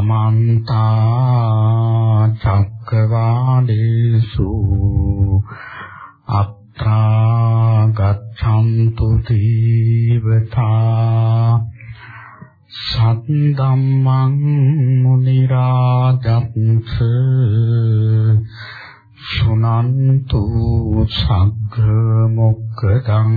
සමන්ත චක්කවාලේසු අත්‍රා ගච්ඡන්තු දීවතා සද්දම්මං මුනි රාජත්ස සුනන්තු සග්ග මොක්කදං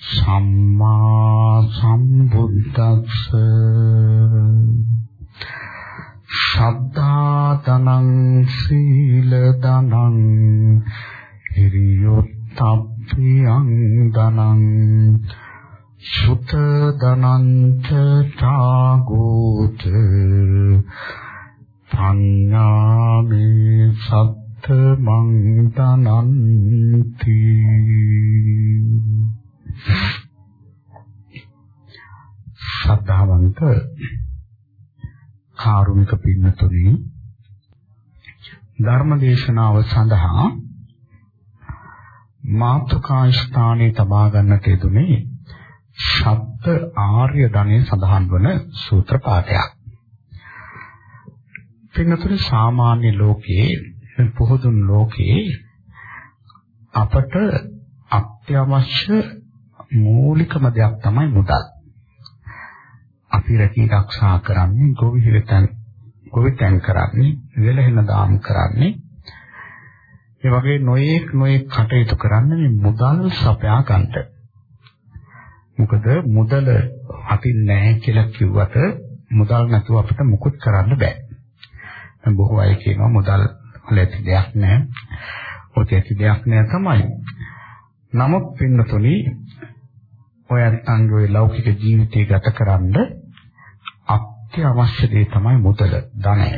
සම්මා සම්බුද්දස්ස. ශ්‍රද්ධා දනං සීල දනං හිරියොත්ප්පියං දනං සුත දනංච ඡාගෝච පඤ්ඤාමේ සත්ත මං දනන්ති ශ්‍රද්ධාවන්ත කාරුණික පින්නතුනි ධර්ම දේශනාව සඳහා මාතුකා ස්ථානයේ තබා ගන්නට යෙදුනේ ශබ්ද ආර්ය ධනෙ සඳහන් වන සූත්‍ර පාඨයක්. පින්නතුනි සාමාන්‍ය ලෝකයේ පොහුදුන් ලෝකයේ අපට අත්‍යවශ්‍ය මූලිකම දෙයක් තමයි මුදල්. අපි රැකී ආරක්ෂා කරන්නේ ගොවිහිරතන් ගොවිතැන් කරන්නේ වෙලහෙන දාම් කරන්නේ ඒ වගේ නොයේක් නොයේක් කටයුතු කරන්නේ මේ මුදල් සපයා ගන්නට. මොකද මුදල අපි නැහැ කියලා කිව්වට මුදල් නැතුව අපිට මුකුත් කරන්න බෑ. දැන් බොහෝ අය කියනවා මුදල් වල ඇති දෙයක් නැහැ. ඔතේ ඇති දෙයක් නෑ තමයි. නමුත් පින්නතුනි ඔය අත්ංගයේ ලෞකික ජීවිතය ගතකරනද අත්‍යවශ්‍ය දේ තමයි මුදල ධනය.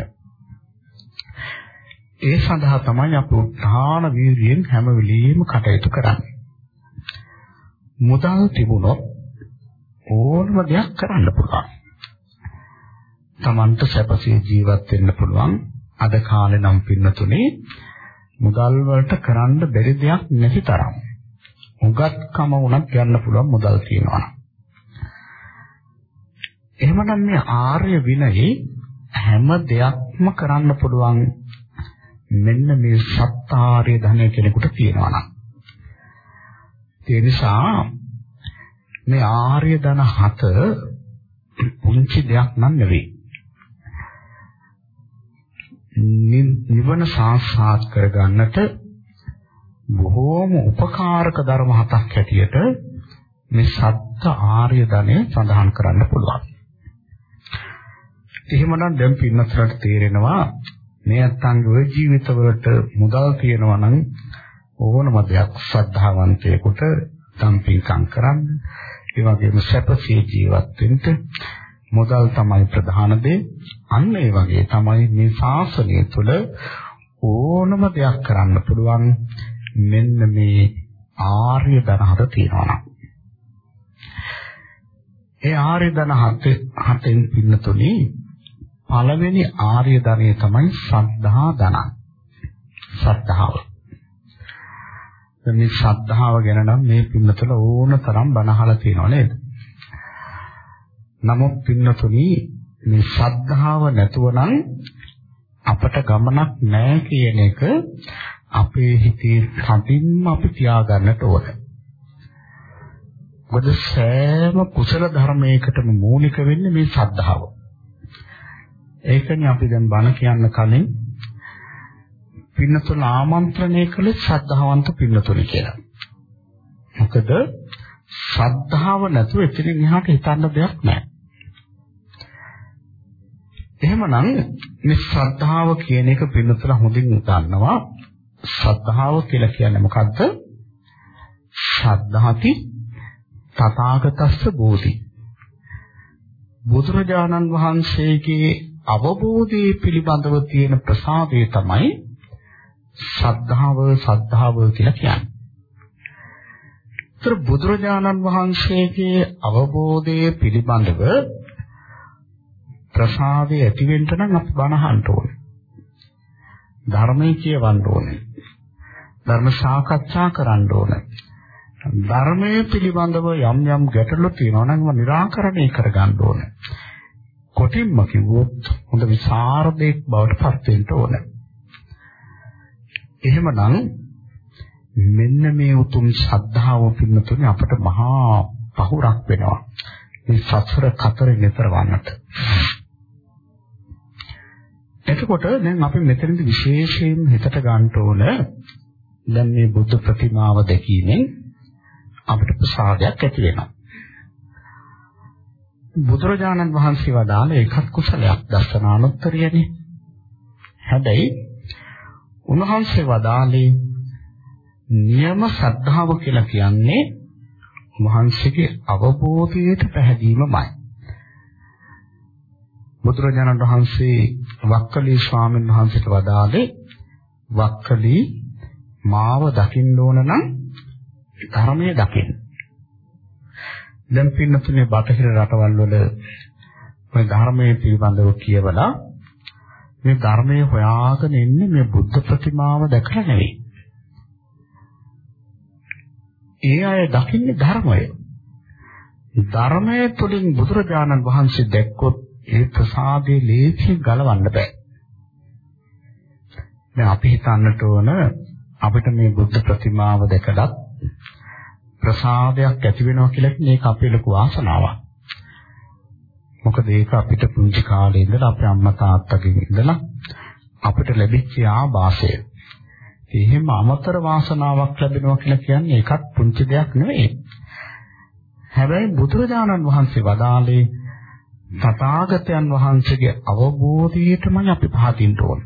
ඒ සඳහා තමයි අපි උත්හාන වීර්යයෙන් හැම වෙලෙම කටයුතු කරන්නේ. මුදල් තිබුණොත් ඕනම දෙයක් කරන්න පුළුවන්. Tamanට සැපසේ ජීවත් වෙන්න පුළුවන්. අද කාලේ නම් පින්නතුනේ මුදල් වලට කරන්න බැරි දෙයක් නැති තරම්. උගත්කම වුණත් ගන්න පුළුවන් මුදල් තියනවා. එහෙමනම් මේ ආර්ය විනයේ හැම දෙයක්ම කරන්න පුළුවන් මෙන්න මේ සත්‍යාර්ය ධනය කෙනෙකුට තියෙනවා නම්. ඒ නිසා මේ ආර්ය ධන හත පුංචි දෙයක් නන් නෙවෙයි. නිවන සාක්ෂාත් කරගන්නට බොහෝම උපකාරක ධර්ම හතක් හැටියට මේ සත්‍ය ආර්ය ධනය සඳහන් කරන්න පුළුවන්. එහෙමනම් දැන් පින්නතරට තේරෙනවා මේ අත්ංග ජීවිතවලට මුදල් තියනවා නම් ඕනම දෙයක් ශ්‍රද්ධාවන්තයෙකුට සම්පීකම් කරන්න. ඒ වගේම සැපසේ ජීවත් වෙන්න මුදල් තමයි ප්‍රධාන දේ. අන්න ඒ වගේ තමයි මේ ශාසනය තුළ ඕනම දෙයක් කරන්න පුළුවන්. මෙන්න මේ ආර්ය ධනහත තියෙනවා ඒ ආර්ය ධන හත හතෙන් පින්නතුනේ පළවෙනි ආර්ය ධනය තමයි ශ්‍රද්ධා ධන. ශ්‍රද්ධාව. මේ ශ්‍රද්ධාව ගැන නම් මේ පින්නතුල ඕන තරම් බණ අහලා තියෙනව නේද? නමුත් පින්නතුනි මේ ශ්‍රද්ධාව නැතුව නම් අපට ගමනක් නැහැ කියන එක අපේ හිතේ කටින්ම අපි තියාගන්නට ඕන. මොකද සෑම කුසල ධර්මයකටම මූලික වෙන්නේ මේ ශ්‍රද්ධාව. ඒකනේ අපි දැන් බණ කියන්න කලින් පින්නතුල ආමන්ත්‍රණය කළේ ශ්‍රද්ධාවන්ත පින්නතුනි කියලා. මොකද ශ්‍රද්ධාව නැතුව එතනින් එහාට හිතන්න දෙයක් නැහැ. එහෙමනම් මේ ශ්‍රද්ධාව කියන එක පින්නතුල හොඳින් දන්නවා. ශ්‍රද්ධාව කියලා කියන්නේ මොකද්ද? ශ්‍රද්ධාති තථාගතස්ස බෝධි. බුදුරජාණන් වහන්සේගේ අවබෝධයේ පිළිබඳව තියෙන ප්‍රසාදය තමයි ශ්‍රද්ධාව ශ්‍රද්ධාව කියලා කියන්නේ. ඒතර බුදුරජාණන් වහන්සේගේ අවබෝධයේ පිළිබඳව ප්‍රසාදය ඇති වෙන්න නම් අපි බණ අහන්න ඕනේ. ධර්මයේ කියවන්න ඕනේ. ධර්ම සාකච්ඡා කරන්න ඕනේ. ධර්මයේ පිළිබඳව යම් යම් ගැටලු තියෙනවා නම් ඒවා निराකරණය කරගන්න ඕනේ. කොටින්ම කිව්වොත් හොඳ විසරදයක් බවට පත් වෙන්න ඕනේ. එහෙමනම් මෙන්න මේ උතුම් ශ්‍රද්ධාව පින්නතුනේ අපට මහා පහුරක් වෙනවා. මේ සසර කතරේ නතර වන්නට. එතකොට දැන් අපි මෙතනදී විශේෂයෙන් හිතට ගන්න ඕන දැන් මේ බුද්ධ ප්‍රතිමාව දැකීමෙන් අපිට ප්‍රසාදයක් ඇති වෙනවා. බුදුරජාණන් වහන්සේ වදාළ ඒකත් කුසලයක් දර්ශනානුත්තරියනේ. හැබැයි උන්වහන්සේ වදාළේ නියම ශ්‍රද්ධාව කියලා කියන්නේ වහන්සේගේ අවබෝධයට පැහැදීමමයි. බුදුරජාණන් වහන්සේ වක්කලී ස්වාමීන් වහන්සේට වදාළේ වක්කලී මාව දකින්න ඕන නම් ධර්මයේ දකින්න. දැන් පින්නතුනේ බටහිර රටවල් වල මේ ධර්මයේ පිළිබඳව කියවලා මේ ධර්මයේ හොයාගෙන ඉන්නේ මේ බුද්ධ ප්‍රතිමාව දැකලා නෙවෙයි. ඒ අය දකින්නේ ධර්මය. ධර්මයේ තුලින් බුදුරජාණන් වහන්සේ දැක්කොත් ඒ ප්‍රසාදේ ලේසියෙන් ගලවන්න බෑ. දැන් අපි හිතන්නට ඕන අපිට මේ බුද්ධ ප්‍රතිමාව දැකලත් ප්‍රසාදයක් ඇති වෙනවා කියලා කියන්නේ ඒක අපේ ලොකු වාසනාවක්. මොකද ඒක අපිට පුංචි කාලේ ඉඳලා අපේ අම්මා තාත්තගෙන් ඉඳලා අපිට ලැබිච්ච ආభాසය. එහෙම අමතර වාසනාවක් ලැබෙනවා කියලා කියන්නේ ඒකත් පුංචි දෙයක් නෙවෙයි. හැබැයි බුදුරජාණන් වහන්සේ වදාළේ තථාගතයන් වහන්සේගේ අවබෝධයටමයි අපි පහදින්න ඕන.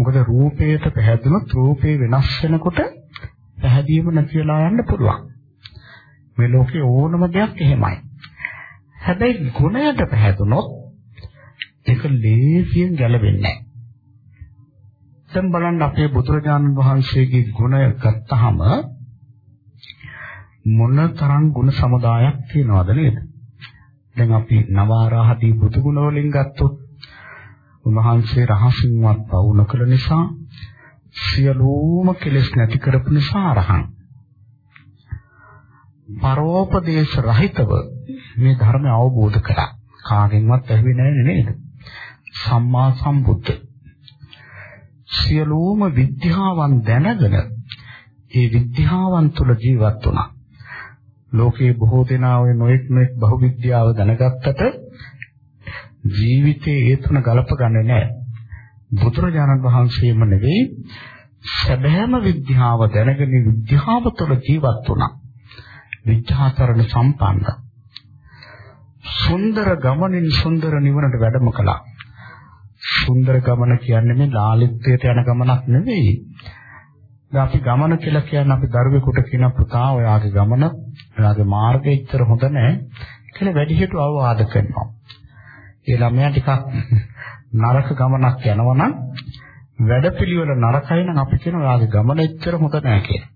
මොකද රූපයට පැහැදුනොත් රූපේ වෙනස් වෙනකොට පැහැදීම නැති වෙලා යන්න පුළුවන්. මේ ලෝකේ ඕනම දෙයක් එහෙමයි. හැබැයි ගුණයට පැහැදුනොත් ඒක ලේසියෙන් ගැලවෙන්නේ නැහැ. දැන් බලන්න අපේ බුදුරජාණන් වහන්සේගේ ගුණය ගත්තාම මොන තරම් ගුණ සමුදායක් තියෙනවද නේද? දැන් අපි නවාරාහදී බුදු ගුණ වලින් ගත්තොත් උන්වහන්සේ රහසින්වත් පවු නොකළ නිසා සියලුම කෙලෙස් නැති කරපු නිසා අරහං. පරෝපදේශ රහිතව මේ ධර්මය අවබෝධ කරා. කාගෙන්වත් ඇහුවේ නැහැ නේද? සම්මා සම්බුද්ධ. සියලුම විද්‍යාවන් දැනගෙන ඒ විද්‍යාවන් තුළ ජීවත් වුණා. ලෝකයේ බොහෝ දෙනා ඔය නොඑක් නොඑක් බහුවිද්‍යාව දැනගත්තට ජීවිතේ ඒ තුන ගලප ගන්නේ නැහැ. බුදුරජාණන් වහන්සේම නෙවෙයි සැබෑම විද්‍යාව දැනගෙන විද්‍යාව තුළ ජීවත් වුණා. විද්‍යාතරණ සම්පන්න. සුන්දර ගමනින් සුන්දර නිවනට වැඩම කළා. සුන්දර ගමන කියන්නේ මේ ලාලිත්‍යයට යන ගමනක් නෙවෙයි. දැන් අපි ගමන කියලා කියන්නේ අපි දරුවෙකුට කියන පුතා ඔයාගේ ගමන ඔයාගේ මාර්ගය ඉතර හොඳ නැහැ කියලා වැඩිහිටු අවවාද කරනවා. ඒ ළමයා ටිකක් නරක ගමනක් යනවනම් වැඩපිළිවෙල නරකයි නම් අපි කියන ඔයාගේ ගමන එච්චර හොඳ නෑ කියලා.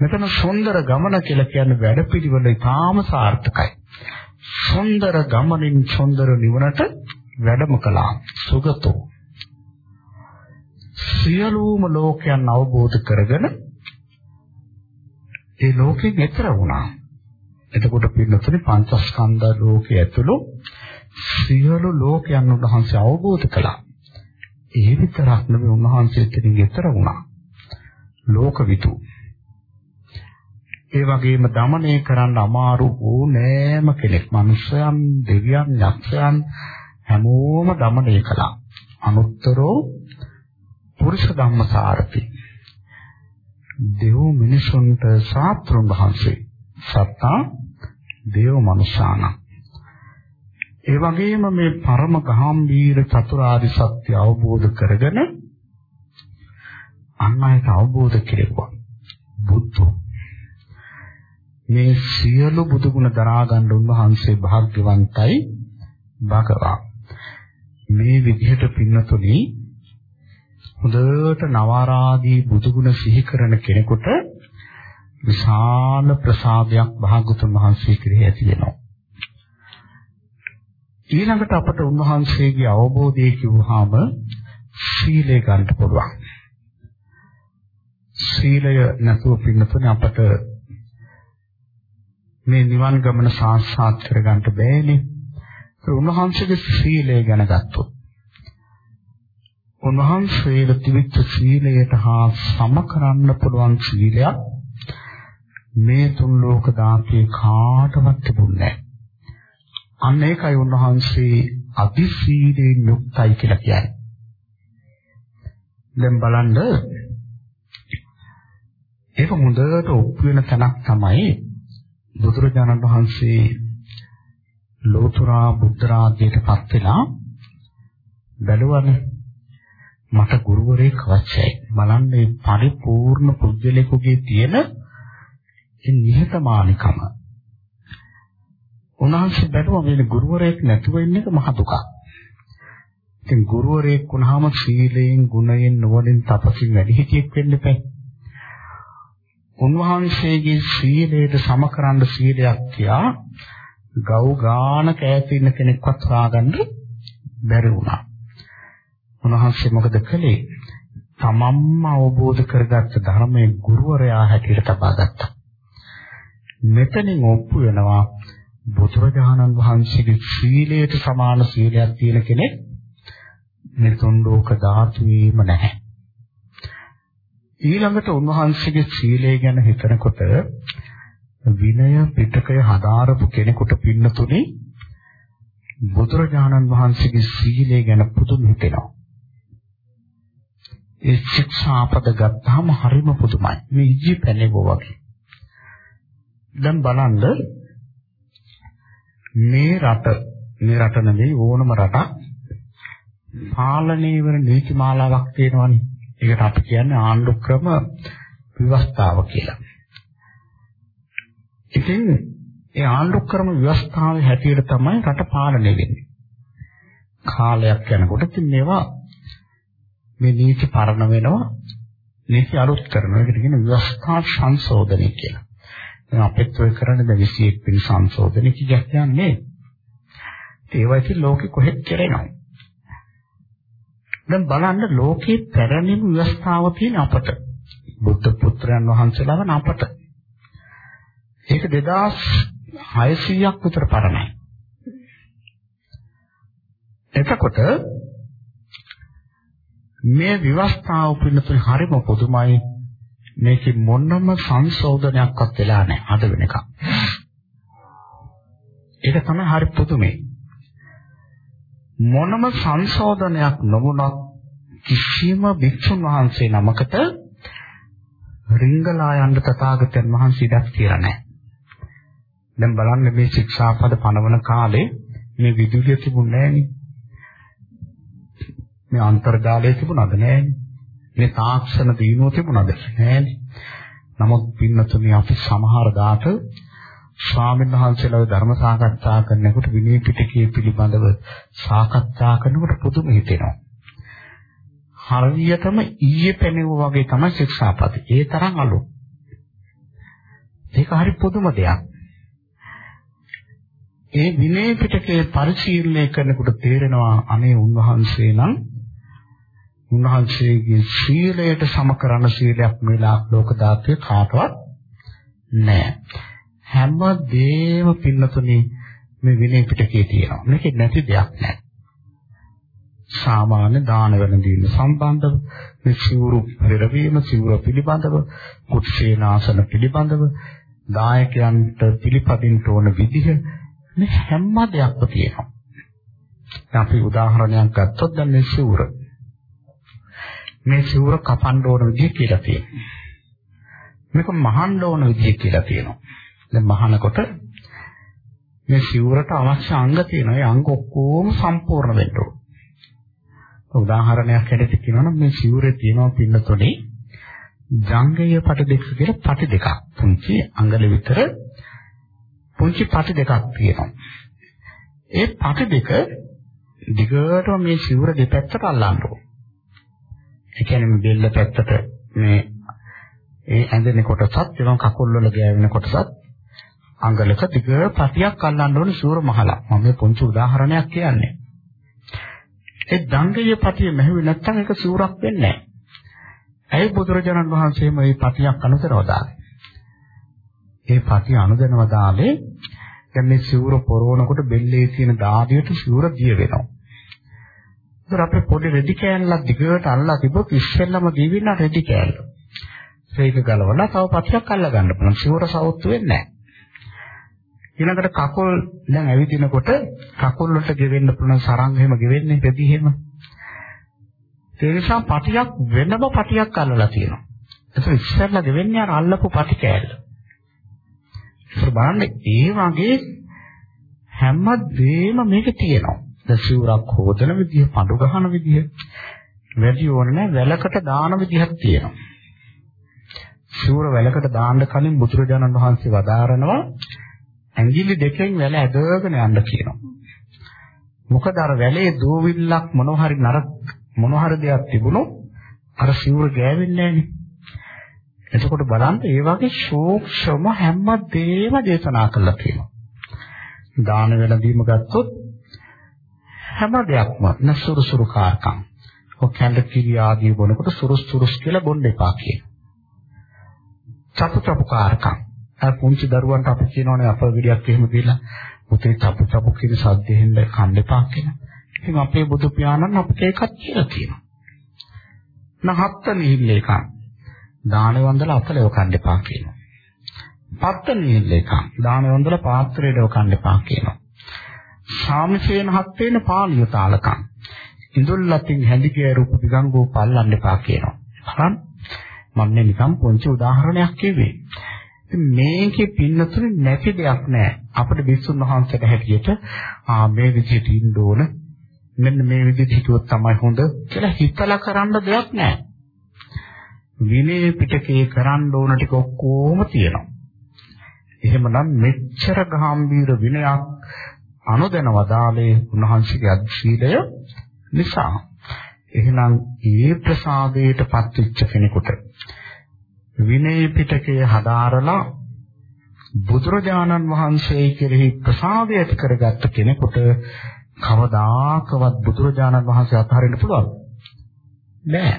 මෙතන සුන්දර ගමන කියලා කියන්නේ වැඩපිළිවෙල ඉතාම සාර්ථකයි. සුන්දර ගමනින් සුන්දර නිවනට වැඩම කළා. සුගතෝ. සියලුම ලෝකයන් අවබෝධ කරගෙන ඒ ලෝකෙන් එතර වුණා. එතකොට පින්නතුනේ පංචස්කන්ධ ලෝකයේ ඇතුළු සියලු ලෝකයන් උන්වහන්සේ අවබෝධ කළා. ඒ විතරක් නෙවෙයි උන්වහන්සේ එතනින් ඈතර වුණා. ලෝකවිතු. ඒ වගේම দমনය කරන්න අමාරු ඕනෑම කෙනෙක්, මිනිසයන්, දෙවියන්, යක්ෂයන් හැමෝම দমনය කළා. අනුත්තරෝ පුරුෂ ධම්මසාරති. දෙව් මිනිසුන්ට සාත්‍රුන් වහන්සේ සත්තා දේව මනුසානම් ඒ වගේම මේ පරම ගාම්භීර චතුරාර්ය සත්‍ය අවබෝධ කරගෙන අන් අයට අවබෝධ කෙරෙවුවා. බුද්ධෝ. මේ සියලු බුදු ගුණ දරා ගන්න උන්වහන්සේ භාග්‍යවන්තයි භගවා. මේ විදිහට පින්නතුනි හොඳට නවාරාදී බුදු ගුණ සිහි කරන කෙනෙකුට විශාල ප්‍රසාදයක් භාගතුන් වහන්සේ කෙරෙහි ඇති වෙනවා. ඊළඟට අපට උන්වහන්සේගේ අවබෝධය කිව්වහම සීලය ගන්න පුළුවන් සීලය නැතුව පින්නතුනේ අපට මේ නිවන් ගමන සාක්ෂාත් කරගන්න බෑනේ. ඒ උන්වහන්සේගේ සීලය ගැන ගත්තොත් උන්වහන්සේගේ තිබිච්ච සීලයට හා සම කරන්න පුළුවන් සීලයක් මේ තුන් ලෝක ධාතුවේ කාටවත් තිබුණේ නැහැ. අන්න ඒකයි උන්වහන්සේ අදි සීලයෙන් යුක්තයි කියලා කියන්නේ. දැන් බලන්න ඒක හොඳට ඔප්පු වෙන තැනක් තමයි බුදුරජාණන් වහන්සේ ලෝතුරා බුද්ධ රාජ්‍යයටපත් වෙලා බැලුවනේ මට ගුරුවරයෙක් අවශ්‍යයි. බලන්න මේ පරිපූර්ණ පුද්ගලයෙකුගේ තියෙන ඒ නිහතමානිකම. උන්වහන්සේ බැලුවා මේ ගුරුවරයෙක් නැතුව ඉන්න එක මහ දුකක්. ඉතින් ගුරුවරයෙක් වුණාම සීලයෙන්, ගුණයෙන්, නුවණින්, තපසින් වැඩි හිටියෙක් වෙන්න බෑ. උන්වහන්සේගේ සීලයට සමකරන සීලයක් තියා ගව් ගානක ඈත ඉන්න කෙනෙක්වත් හොයාගන්න බැරි වුණා. උන්වහන්සේ මොකද කළේ? තමන්ම අවබෝධ කරගත්ත ධර්මයේ ගුරුවරයා හැටියට තබා ගත්තා. මෙතනින් ඔප්පු වෙනවා බුදුරජාණන් වහන්සේගේ සීලයට සමාන සීලයක් තියෙන කෙනෙක් මේ තුන් ලෝක ධාතුවේම නැහැ. ඊළඟට උන්වහන්සේගේ සීලය ගැන හිතනකොට විනය පිටකය හදාරපු කෙනෙකුට පින්නතුනේ බුදුරජාණන් වහන්සේගේ සීලය ගැන පුදුම හිතෙනවා. ඒ ශික්ෂාපද ගත්තාම හරිම පුදුමයි. මේ ඉජි පැනෙවෝ වගේ. දැන් බලන්න මේ රට මේ රට නෙවෙයි ඕනම රටක් පාලනය වෙන නීති මාලාවක් තියෙනවනේ. ඒකට අපි කියන්නේ ආණ්ඩු ක්‍රම ව්‍යවස්ථාව කියලා. ඉතින් ඒ ආණ්ඩු ක්‍රම ව්‍යවස්ථාවේ හැටියට තමයි රට පාලනය වෙන්නේ. කාලයක් යනකොට ඉතින් මේවා මේ නීති පරණ වෙනවා නීති අලුත් කරනවා. ඒකට කියන ව්‍යවස්ථා සංශෝධනය කියලා. දැන් අපිත් ඔය කරන්නේ දැන් 21 වෙනි සංශෝධනය කියන්නේ. ඒවා ඉතින් ලෝකෙ කොහෙත් කරේනවා. දැන් බලන්න ලෝකේ පැරණිම ව්‍යවස්ථාව තියෙන අපට. බුද්ධ පුත්‍රයන් වහන්සේලා වන අපට. ඒක 2600ක් විතර පරණයි. එතකොට මේ ව්‍යවස්ථාව පිළිතුරු හරිම පොදුමයි. මේකේ මොනම සංශෝධනයක්වත් වෙලා නැහැ අද වෙනකම්. ඒක තමයි හරි පුදුමේ. මොනම සංශෝධනයක් නොවුනත් කිසිම භික්ෂුන් වහන්සේ නමකට රිංගලා යන්න තථාගතයන් වහන්සේ ඉඩක් තියලා නැහැ. දැන් බලන්න මේ ශික්ෂාපද පනවන කාලේ මේ විදුලිය තිබුණේ නැහෙනි. මේ අන්තර්ජාලය තිබුණාද නැහෙනි. මේ තාක්ෂණ දිනුව තිබුණාද නැහෙනි. නමුත් පින්නතුනි අපි සමහර දාට ස්වාමීන් වහන්සේලා ධර්ම සාකච්ඡා කරනකොට විනය පිටකයේ පිළිබඳව සාකච්ඡා කරනකොට පුදුම හිතෙනවා. හරියටම ඊයේ පැනෙවුවා වගේ තමයි ශික්ෂාපද. ඒ තරම් අලු. ඒක හරි පුදුම දෙයක්. ඒ විනය පිටකයේ පරිශීලනය කරනකොට තේරෙනවා අනේ උන්වහන්සේ නම් උන්වහන්සේගේ සීලයට සමකරන සීලයක් මේ ලෝක ධාතුවේ කාටවත් නැහැ. හැම දෙයක්ම පින්නතුනේ මේ විනය පිටකේ තියෙනවා. මේකේ නැති දෙයක් නැහැ. සාමාන්‍ය දාන වෙනදීම සම්බන්ධව මේ සිවුරු පෙරවීම සිවුර පිළිබඳව කුට්සේනාසන පිළිබඳව දායකයන්ට පිළිපදින්න ඕන විදිහ මේ හැම දෙයක්ම තියෙනවා. අපි උදාහරණයක් ගත්තොත් දැන් මේ සිවුර. මේ සිවුර කපන්න ඕන විදිහ කියලා තියෙනවා. මේක මහන්න ඕන විදිහ කියලා තියෙනවා. දැන් මහනකොට මේ සිවුරට අවශ්‍ය අංග තියෙනවා. ඒ අංග ඔක්කොම සම්පූර්ණ වෙන්න ඕන. උදාහරණයක් හැටියට කියනවනම් මේ සිවුරේ තියෙනවා පින්නතොනේ ජංගය පට දෙක කියලා පටි දෙකක්. පුංචි අඟල විතර පුංචි පටි දෙකක් තියෙනවා. ඒ පටි දෙක දිගටම මේ සිවුර දෙපැත්තට අල්ලන්න ඕන. ඒ කියන්නේ මේ බෙල්ල පැත්තට මේ ඒ ඇඳෙන කොටසත් එවම කකුල් වල ගෑවෙන කොටසත් අඟලක දිග පටියක් අල්ලන්න ඕනේ සිවුර මහලා. මම මේ පුංචි උදාහරණයක් කියන්නේ. ඒ දංගය පටිය මෙහෙවි නැත්නම් ඒක සිවුරක් වෙන්නේ නැහැ. ඇයි බුදුරජාණන් වහන්සේ මේ පටියක් අනුතරවදාලේ? ඒ පටිය අනුදැනවදාලේ දැන් මේ සිවුර පොරවනකොට බෙල්ලේ තියෙන දාඩියට සිවුර දිය වෙනවා. ඒතර අපේ පොඩි රෙදි කෑල්ලක් දිගට අල්ලලා තිබ්බොත් ඉස්සෙල්ලම දීවින්න රෙදි කෑල්ල. ඒක ගලවලා තව පටියක් අල්ල ගන්න පුළුවන්. සිවුර සවුත්තු වෙන්නේ නැහැ. ඊළඟට කකුල් දැන් ඇවිදිනකොට කකුල් වලට ගෙවෙන්න පුළුවන් සරංග එහෙම ගෙවෙන්නේ රෙදි එහෙම. ඒ නිසා පටියක් වෙනම පටියක් අල්ලලා තියෙනවා. ඒක ඉස්සෙල්ලා ගෙවෙන්නේ අර අල්ලපු පටි කෑල්ල. ඒක බලන්න ඒ වගේ හැම දෙයක්ම මේකේ තියෙනවා. දැන් සිවුරක් හොදන විදිය, පඳු ගහන විදිය වැඩි ඕන නැහැ වැලකට දාන විදිහක් තියෙනවා. සිවුර වැලකට දාන්න කලින් බුදුරජාණන් වහන්සේ වදාරනවා ඇඟිලි දෙකෙන් වැල ඇදගෙන යන්න කියනවා. මොකද අර වැලේ දූවිල්ලක් මොනවා හරි නරක මොනවා හරි දෙයක් තිබුණොත් අර සිවුර ගෑවෙන්නේ නැහනේ. එතකොට බලන්න ඒ වගේ සූක්ෂම හැම දෙයක්ම දේශනා කළා කියනවා. දාන වෙනදීම ගත්තොත් හැම දෙයක්ම නසුරුසුරු කාර්කම්. ඔය කැඳ කිරි ආදී බොනකොට සුරුස් සුරුස් කියලා බොන්න එපා කියනවා. චපු චපු කාර්කම්. අර පුංචි දරුවන්ට අපි කියනෝනේ අප විඩියක් එහෙම දීලා පුතේ චපු චපු කිරි සද්දෙන් කන්න එපා කියලා. ඉතින් අපේ බුදු පියාණන් අපිට ඒකත් කියලා කියනවා. නහත්ත නිහිල්ලේක දාන වන්දලා අතලව කන්න එපා කියනවා. පත්ත නිහිල්ලේක දාන වන්දලා පාත්‍රයේදව කන්න එපා කියනවා. සාමසේන හත්තේන පාලිය තාලකම්. ඉඳුල්ලතින් හැඳිගේ රූප දිගංගෝ පල්ලන්න එපා කියනවා. හරන් මම මේ නිකම් පොන්චි උදාහරණයක් කිව්වේ. මේකේ පින්නතුනේ නැති දෙයක් නෑ. අපිට විසුණු වහන්සේට හැටියට ආ මේ විදිහට ඉන්න ඕන. මෙන්න මේ විදිහට හිතුවොත් තමයි හොඳ කියලා හිතලා කරන්න දෙයක් නෑ. විනය පිටකේ කරන්න ඕන ටික ඔක්කොම තියෙනවා. එහෙමනම් මෙච්චර ගැඹීර විනයක් අනුදැන වදාලේ උන්වහන්සේගේ අධිශීලය නිසා. එහෙනම් ඒ ප්‍රසාදයට පත්වෙච්ච කෙනෙකුට විනය පිටකය හදාරලා බුදුරජාණන් වහන්සේ කෙරෙහි ප්‍රසාදය ඇති කරගත්ත කෙනෙකුට කවදාකවත් බුදුරජාණන් වහන්සේ අතහරින්න පුළුවන් නෑ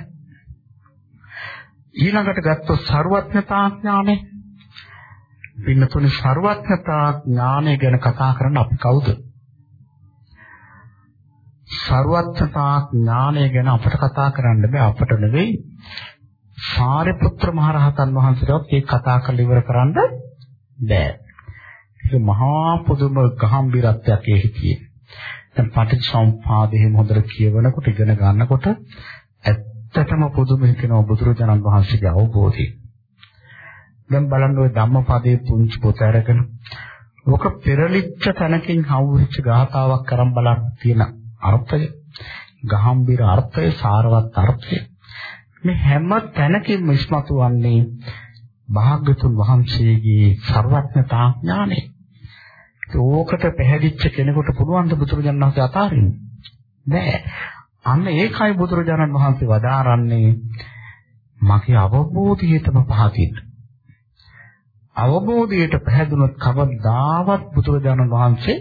ඊළඟට ගත්තොත් ਸਰවඥතා ඥානෙ පින්නතුනි ਸਰවඥතා ඥානය ගැන කතා කරන්න අපි කවුද? ਸਰවඥතා ඥානය ගැන අපට කතා කරන්න බෑ අපට නෙවෙයි සාරිපුත්‍ර මහරහතන් වහන්සේටත් ඒක කතා කරලා ඉවර කරන්න බෑ. ඒක මහා පුදුම ගැඹිරත්වයක් ඒකේ දැන් පටිච්චසමුපාදය හැම හොඳට කියවනකොට ඉගෙන ගන්නකොට ඇත්තටම පුදුම හිතෙනවා බුදුරජාණන් වහන්සේගේ අවබෝධය. දැන් බලන්න ওই ධම්මපදයේ පුංචි පොත අරගෙන ඔක පෙරලිච්ච තැනකින් හවුච්ච ගාතාවක් කරන් බලන්න තියෙන අර්ථය ගහම්බිර අර්ථය සාරවත් අර්ථය මේ හැම තැනකින්ම ඉස්මතු වන්නේ භාග්‍යතුන් වහන්සේගේ ਸਰවඥතා ඥානය. ඕකට පැහැදිච්ච කෙනෙකුට පුළුවන් ද බුදුරජාණන් වහන්සේ අතාරින්න? බෑ. අන්න ඒකයි බුදුරජාණන් වහන්සේ වදාරන්නේ මගේ අවබෝධය තම පහකින්. අවබෝධයට පැහැදුනොත් කවදාවත් බුදුරජාණන් වහන්සේ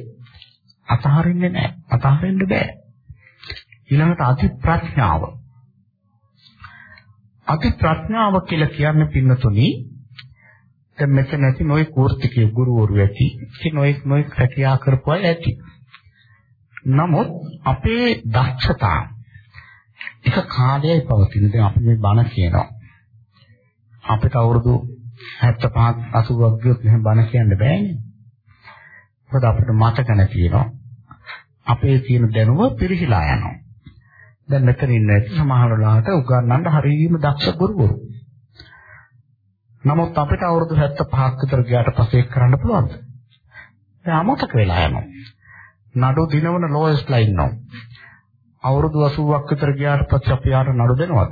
අතහරින්නේ නැහැ. අතහරින්න බෑ. ඊළඟට අති ප්‍රඥාව. අති ප්‍රඥාව කියලා කියන්නේ පින්නතුනි දැන් මෙතන ඇති නොයි කෝර්තිකේ ගුරුවරු ඇති. ඒ නොයි නොයි කැටියා කරපු අය ඇති. නමුත් අපේ දක්ෂතා එක කාලයයි පවතින. දැන් අපි මේ බණ කියනවා. අපිට අවුරුදු 75 80ක් ගියොත් මෙහෙම බණ කියන්න බෑනේ. මොකද අපිට මතක නැතිනවා. අපේ තියෙන දැනුම පිරිහිලා යනවා. දැන් මෙතන ඉන්න සමහර වෙලාවට උගන්වන්න හරියම දක්ෂ ගුරුවරු. නමුත් අපිට අවුරුදු 75ක් විතර ගියාට පස්සේ ඒක කරන්න පුළුවන්ද? දැන් අමතක වෙලා යනවා. නඩු දිනවන ලෝයස්ලා ඉන්නවා. අවුරුදු 80ක් විතර ගියාට පස්සේ අපි යාට නඩු දෙනවද?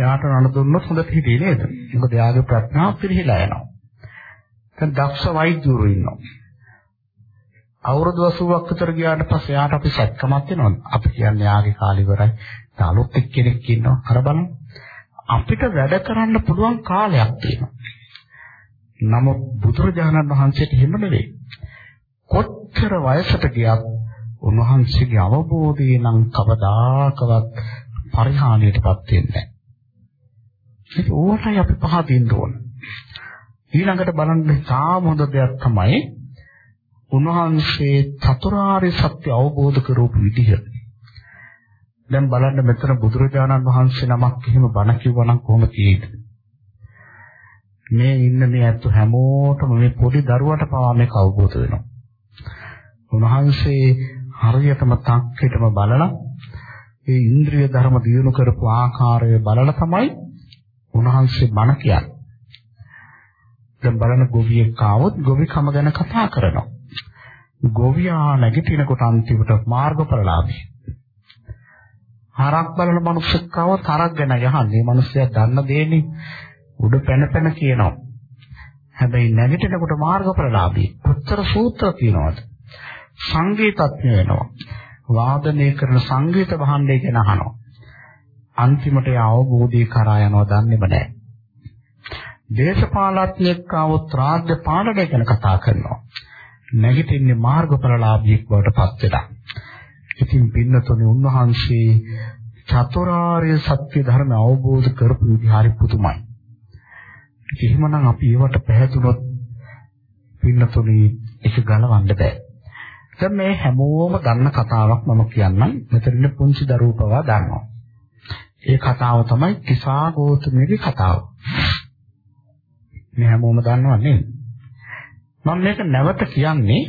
එයාට නඩු දුන්නොත් හොඳට හිටියේ නේද? මොකද එයාගේ ප්‍රඥාව පිරිහිලා යනවා. දැන් දක්ෂ වෛද්‍යවරු ඉන්නවා. අවුරුදු 80ක් විතර ගියාට පස්සේ යාට අපි සැකමත් වෙනවද? අපි කියන්නේ යාගේ කාලය ඉවරයි. තාලොත් එක්කෙනෙක් ඉන්නවා. අර බලන්න. අපිට වැඩ කරන්න පුළුවන් කාලයක් තියෙනවා. නමුත් බුදුරජාණන් වහන්සේට එහෙම නෙවෙයි. කොච්චර වයසට ගියත් උන්වහන්සේගේ අවබෝධය නම් කවදාකවත් පරිහානියටපත් වෙන්නේ නැහැ. ඒක ඕවටයි අපි පහදින්න ඕන. ඊළඟට බලන්න තාම හොඳ දෙයක් තමයි උන්වහන්සේ චතුරාර්ය සත්‍ය අවබෝධ කරපු විදිහ. දැන් බලන්න මෙතන බුදුරජාණන් වහන්සේ නමක් එහෙම බණ කිව්වනම් කොහොම තියෙයිද? මේ ඉන්න මේ ඇත්ත හැමෝටම මේ පොඩි දරුවට පවා මේක අවබෝධ වෙනවා. උන්වහන්සේ හරියටම තක්කෙටම බලලා ඒ ඉන්ද්‍රිය ධර්ම දියුණු කරපු ආකාරය බලලා තමයි උන්වහන්සේ බණ කියන්නේ. දැන් බලන ගොවියෙක් ආවොත් ගොවිකම ගැන කතා කරනවා. ගොවියා නැගිටිනකොට අන්තිමට මාර්ගඵලලාභී. හරක් බලන මිනිස්සෙක් ආවොත් හරක් ගැන යහන්නේ. මිනිස්සයා දන්න දේනේ උඩ පැන පැන කියනවා. හැබැයි නැගිටිනකොට මාර්ගඵලලාභී. උත්තර සූත්‍ර කියනවාද? සංගීතඥ වෙනවා. වාදනය කරන සංගීත භාණ්ඩය ගැන අහනවා. අන්තිමට ඒ අවබෝධය කරා යනවා දන්නේම නැහැ. දේශපාලඥයෙක් ආවොත් රාජ්‍ය පාලනය ගැන කතා කරනවා. නැගිටින්නේ මාර්ගඵලලාභියෙක් බවට පත් වෙලා. ඉතින් පින්නතුනේ උන්වහන්සේ චතුරාර්ය සත්‍ය ධර්ම අවබෝධ කරපු විදිහ හරි පුදුමයි. එහෙමනම් අපි ඒවට පැහැදුනොත් පින්නතුනේ ඒක ගලවන්න බෑ. දැන් මේ හැමෝම දන්න කතාවක් මම කියන්නම්. මෙතන ඉන්න පුංචි දරුවෝ පවා දන්නවා. ඒ කතාව තමයි කිසා ගෝතමගේ කතාව. මේ හැමෝම දන්නව නේද? මම මේක නැවත කියන්නේ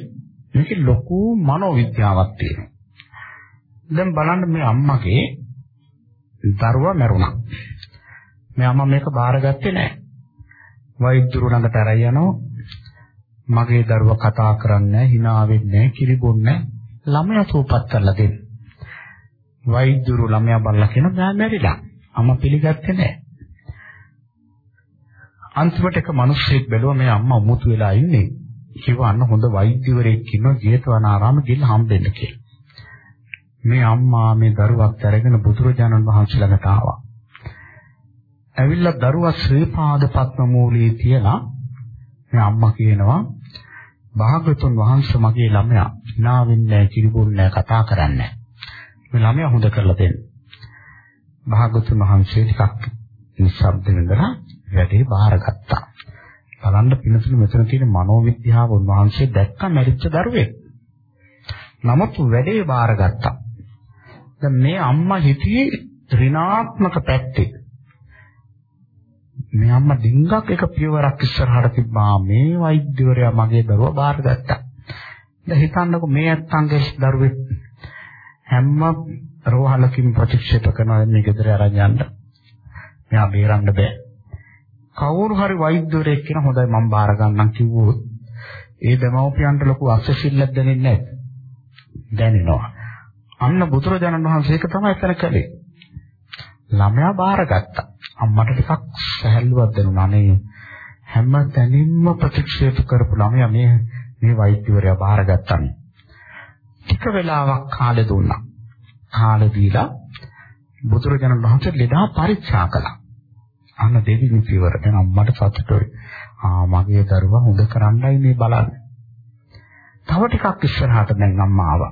මේකේ ලොකු මනෝවිද්‍යාවක් තියෙනවා. දැන් බලන්න මේ අම්මගේ දරුවා මැරුණා. මේ අම්මා මේක බාරගත්තේ නැහැ. වෛද්‍යරු ළඟට අරයි යනවා. මගේ දරුවා කතා කරන්නේ hina වෙන්නේ කිරිබොන්නේ ළමයා සූපත් කරලා දෙන්න. වෛද්‍යරු ළමයා බලලා කියන මම මැරිලා. අම්මා පිළිගත්තේ නැහැ. අන්තිමට එක මිනිහෙක් බැලුවා මේ අම්මා උමුතු වෙලා ඉන්නේ. කිව්වා අන්න හොඳ වෛද්‍යවරයෙක් ඉන්නවා ජේතවනාරාම ගිහින් හම්බෙන්න කියලා. මේ අම්මා මේ දරුවත් අරගෙන බුදුරජාණන් වහන්සේ ළඟට ආවා. ඇවිල්ලා දරුවා ශ්‍රී පාද පත්ම මූලයේ තියලා මේ අම්මා කියනවා භාගතුන් වහන්සේ මගේ ළමයා hina වෙන්නේ කිරිබොන්නේ කතා කරන්නේ මේ ළමයා හොඳ කරලා දෙන්න. භාගතුන් වහන්සේ ටිකක් නිශ්ශබ්ද වෙඳලා වැඩේ බාරගත්තා. බලන්න පිනතුළු මෙතන තියෙන මනෝවිද්‍යාව උන්වහන්සේ දැක්ක මැරිච්ච දරුවෙක්. නමුත් වැඩේ බාරගත්තා. දැන් මේ අම්මා හිටියේ ඍණාත්මක පැත්තේ. මේ අම්මා ඩිංගක් එක පියවරක් ඉස්සරහට තිබ්බා මේ වෛද්‍යවරයා මගේ දරුවා බාරගත්තා. දැන් හිතන්නකො මේ ඇත්තන්ගේ දරුවෙක් හැම රෝහලකින් ප්‍රතික්ෂේප කරනවා මේ ගෙදර අරන් යන්න. මෙයා බේරන්න බෑ. කවුරු හරි වෛද්‍යවරයෙක් කියන හොඳයි මම බාර ගන්නම් කිව්වොත් ඒ දෙමව්පියන්ට ලොකු අස්සසිල්ලක් දැනෙන්නේ නැහැ. දැනෙනවා. අන්න බුදුරජාණන් වහන්සේ ඒක තමයි එතන කළේ. ළමයා බාරගත්තා. අම්මට ටිකක් සැහැල්ලුවක් දැනුණා නේ. හැම තැනින්ම ප්‍රතික්ෂේප කරපු ළමයා මේ මේ වෛද්‍යවරයා බාරගත්තානේ. ටික වෙලාවක් කාලෙ දුන්නා. කාලෙ දීලා බුදුරජාණන් වහන්සේ ලෙඩා පරීක්ෂා කළා. අන්න දෙවිනි පියවර දැන් අම්මට සතුටුයි. ආ මගේ දරුවා හොඳ කරන්නයි මේ බලන්නේ. තව ටිකක් ඉස්සරහට දැන් අම්මා ආවා.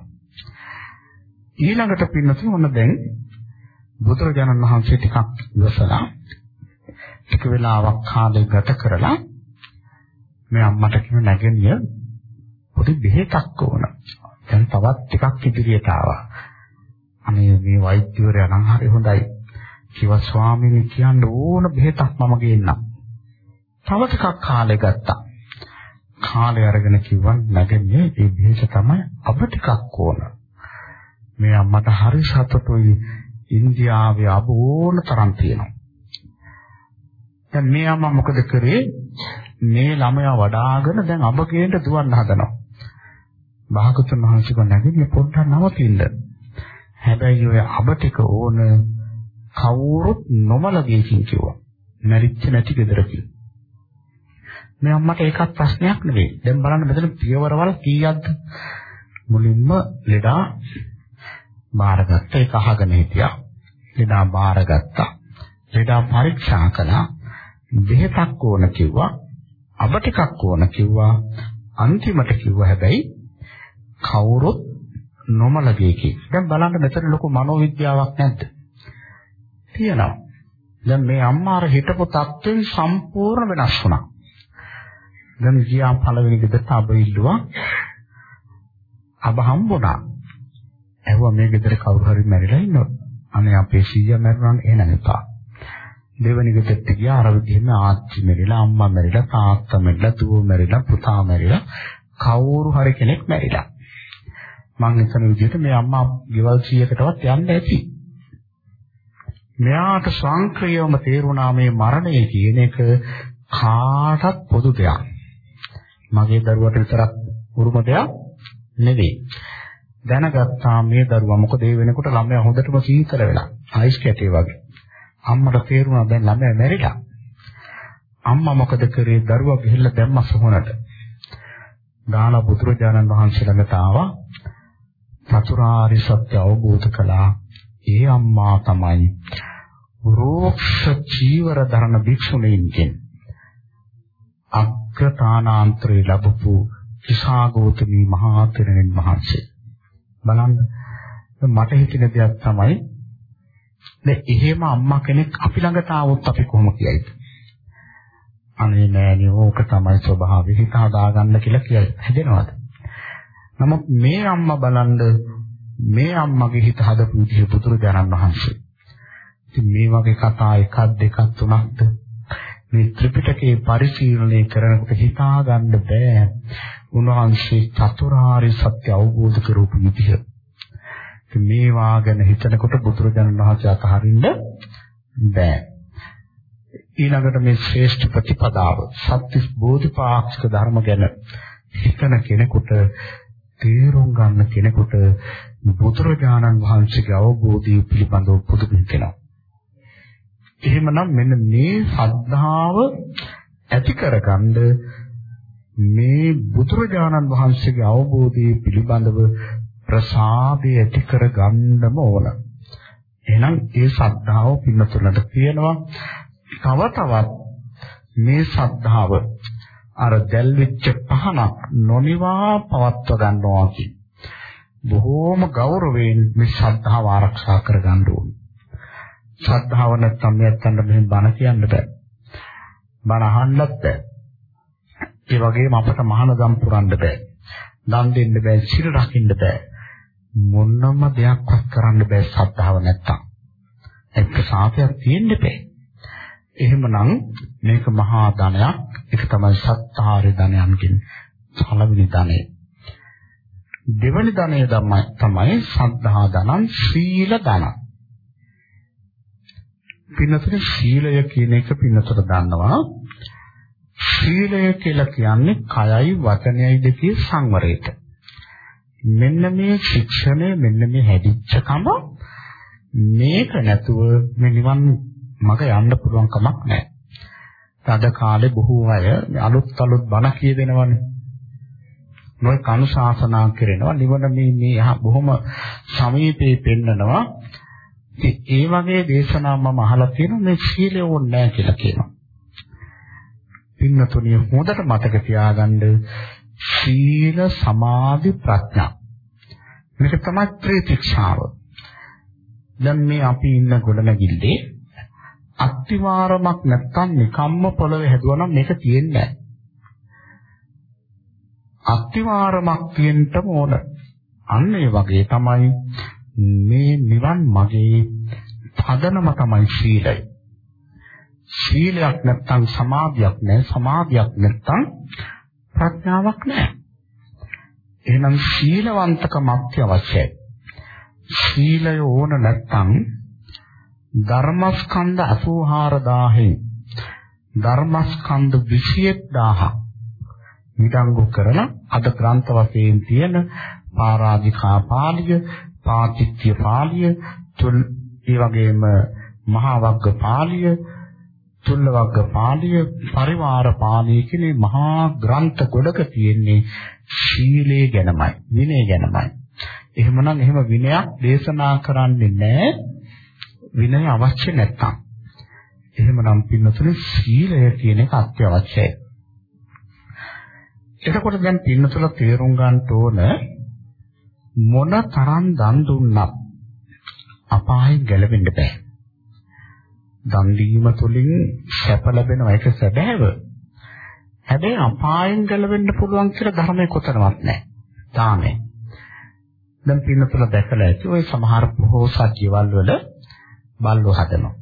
ඊළඟට පින්නතුන් ඔන්න දැන් බුදුරජාණන් වහන්සේ ටිකක් ඉවසලා ටික වෙලාවක් කාලය ගත කරලා මේ අම්මට කියන නැගෙනිය පොඩි බෙහෙතක් ඕන. දැන් තවත් ටිකක් ඉදිරියට ආවා. අනේ මේ වෛද්‍යවරයා නම් හරි හොඳයි. කිව්වා ස්වාමීනි කියන්න ඕන බෙහෙතක් මම ගේන්නම්. තව ටිකක් කාලය ගත්තා. කාලය අරගෙන කිව්වා නැගෙන්නේ මේ බෙහෙත තමයි අප ටිකක් ඕන. මේ අම්මට හරි සතුටුයි ඉන්දියාවේ අබෝන තරම් තියෙනවා. දැන් මේ අම්මා මොකද කරේ? මේ ළමයා වඩාගෙන දැන් අබ කේන්ද දුවන්න හදනවා. භාගතුන් වහන්සේ කෝ නැගිටින්න පොඩ්ඩක් නවතින්න. හැබැයි ඔය අබ ටික ඕන කවුරුත් නොමලගේකින් කිව්වා. මැරිච්ච නැති ගෙදරකින්. මේ අම්මට ඒකත් ප්‍රශ්නයක් නෙවෙයි. දැන් බලන්න මෙතන පියවරවල් කීයක්ද? මුලින්ම ලෙඩා බාරගත්ත ඒක අහගෙන හිටියා. ලෙඩා බාරගත්තා. ලෙඩා පරීක්ෂා කළා. බෙහෙතක් ඕන කිව්වා. අබ ටිකක් ඕන කිව්වා. අන්තිමට කිව්වා හැබැයි කවුරුත් නොමලගේ කි. දැන් බලන්න මෙතන ලොකු මනෝවිද්‍යාවක් නැද්ද? තියෙනවා. දැන් මේ අම්මා අර හිටපු තත්ත්වෙන් සම්පූර්ණ වෙනස් වුණා. දැන් ගියා පළවෙනි ගෙදරට අබ ඉල්ලුවා. අබ හම්බුණා. ඇහුවා මේ ගෙදර කවුරු හරි මැරිලා ඉන්නවද? අනේ අපේ සීයා මැරුණා එහෙනම් එපා. දෙවෙනි ගෙදරට ගියා අර විදිහම ආච්චි මැරිලා අම්මා මැරිලා තාත්තා මැරිලා දුව මැරිලා පුතා මැරිලා කවුරු හරි කෙනෙක් මැරිලා. මං හිතන විදිහට මේ අම්මා ගෙවල් 100කටවත් යන්න ඇති. මෙයාට සංක්‍රියවම තේරුණා මේ මරණය කියන එක කාටත් පොදු දෙයක්. මගේ දරුවට විතරක් උරුම දෙයක් නෙවෙයි. දැනගත්තා මේ දරුවා මොකද ඒ වෙනකොට ළමයා හොඳටම සීතල වෙලා අයිස් කැටේ වගේ. අම්මට තේරුණා දැන් ළමයා මැරිලා. අම්මා මොකද කරේ දරුවා ගිහිල්ලා දැම්ම සොහනට. දාලා බුදුරජාණන් වහන්සේ ළඟට ආවා. චතුරාර්ය සත්‍ය අවබෝධ කළා. ඒ අම්මා තමයි රෝක්ෂ චීවර ධර්ම භික්ෂුණීන්ගෙන් අග්‍රතානාන්තරේ ලැබපු කිසాగෞතමී මහා තෙරණින් වහන්සේ. බලන්න මට හිතෙන දෙයක් තමයි දැන් එහෙම අම්මා කෙනෙක් අපි ළඟට ආවොත් අපි කොහොම කියයිද? අනේ නෑනේ ඕක තමයි ස්වභාවය. හිත හදාගන්න කියලා කියයි. හැදෙනවද? නමුත් මේ අම්මා බලන්න මේ අම්මගේ හිත හදපු විදිහ බුදුරජාණන් වහන්සේ ඉතින් මේ වගේ කතා එකක් දෙකක් තුනක්ද මේ ත්‍රිපිටකේ පරිශීලනය කරනකොට හිතා ගන්න බෑ උන්වහන්සේ චතුරාර්ය සත්‍ය අවබෝධ කරපු විදිහ. ඉතින් මේවා ගැන හිතනකොට බුදුරජාණන් වහන්සේ අතහරින්න බෑ. ඊළඟට මේ ශ්‍රේෂ්ඨ ප්‍රතිපදාව සත්‍ය බෝධිපාක්ෂික ධර්ම ගැන හිතන කෙනෙකුට තේරුම් ගන්න කෙනෙකුට බුදුරජාණන් වහන්සේගේ අවබෝධය පිළිබඳව පුදුම හිතෙනවා. එහෙමනම් මෙන්න මේ ශ්‍රද්ධාව ඇති කරගන්න මේ බුදුරජාණන් වහන්සේගේ අවබෝධය පිළිබඳව ප්‍රසාදය ඇති කරගන්නම ඕන. එහෙනම් ඒ ශ්‍රද්ධාව පින්නතුලට තියෙනවා. තව තවත් මේ ශ්‍රද්ධාව අර දැල්විච්ච පහනක් නොනිවා පවත්ව ගන්නවා කියන බොහෝම ගෞරවයෙන් මේ ශ්‍රද්ධාව ආරක්ෂා කරගන්න ඕනේ. ශ්‍රද්ධාව නැත්නම් මෙයන්ට මෙහෙම බණ කියන්න බෑ. බණ අහන්නත් බෑ. ඒ වගේම අපට මහානදම් පුරන්න බෑ. දන් දෙන්න බෑ, සිල් රකින්න බෑ. මොනම දෙයක්වත් කරන්න බෑ ශ්‍රද්ධාව නැත්තම්. එක්ක සාපයක් තියෙන්න බෑ. එහෙමනම් මේක මහා ධනයක්. ඒක තමයි සත්‍තාරි ධනයන්ගෙන් පළවෙනි ධනය. දෙවැනි ධනය තමයි සද්ධා ධනං සීල ධනං. පින්නතර සීලය කියන එක පින්නතර දන්නවා. සීලය කියලා කියන්නේ කයයි වචනයයි දෙකේ සංවරයට. මෙන්න මේ ශික්ෂණය මෙන්න මේ හැදිච්චකම මේක නැතුව මේ නිවන් මඟ යන්න පුළුවන් කමක් නැහැ. අද කාලේ බොහෝ අය අලුත් අලුත් බණ කියදෙනවනේ. නොයි කනුශාසනා කරනවා නිවන මේ මේ බොහොම සමීපේ පෙන්නනවා ඉතින් ඒ වගේ දේශනා මම අහලා තියෙනවා මේ සීලය ඕනේ නැහැ කියලා කියනවා. පින්නතුණිය හොඳට මතක තියාගන්න සීල සමාධි ප්‍රඥා. මේක තමයි ත්‍රිතික්ෂාව. දැන් මේ අපි ඉන්න ගොඩනැගිල්ලේ අත්තිවාරමක් නැත්තම් නිකම්ම පොළවේ හැදුවා නම් මේක තියෙන්නේ නැහැ. අත්තිවාරමක් තියෙන්නම ඕන. අන්න ඒ වගේ තමයි මේ නිවන් මගේ පදනම තමයි සීලය. සීලයක් නැත්නම් සමාධියක් නැහැ. සමාධියක් නැත්නම් ප්‍රඥාවක් නැහැ. එහෙනම් සීලවන්තකම අත්‍යවශ්‍යයි. සීලය ඕන නැත්නම් ධර්මස්කන්ධ 84000න් ධර්මස්කන්ධ 21000 විදංගු කරන අද ග්‍රන්ථ වශයෙන් තියෙන පාරාධිකා පාළිය, පාතිත්‍ය පාළිය, තුල් ඒ වගේම මහා වග්ග පාළිය, තුල්ල වග්ග පාළිය, පරිවාර පාළිය කියන මහා ග්‍රන්ථ ගොඩක තියෙන්නේ ශීලයේ ගැනමයි, විනය ගැනමයි. එහෙමනම් එහෙම විනයක් දේශනා කරන්නේ නැහැ. විනය අවශ්‍ය නැත්තම්. එහෙමනම් පින්නතුනේ සීලය කියන එක අත්‍යවශ්‍යයි. එතකොට දැන් පින්නතුල තේරුම් ගන්න ඕන මොන තරම් දන් දුන්නත් අපායෙන් ගැලවෙන්න බෑ. දන් දීම තුළින් සැප ලැබෙනවා ඒක සැබෑව. හැබැයි අපායෙන් ගැලවෙන්න පුළුවන් කියලා ධර්මයේ කොතනවත් නැහැ. තාමේ. දැන් පින්නතුල දැකලා ඇති ওই සමහර පොහොසත් ජීවල් වල බල්ලෝ හදනවා.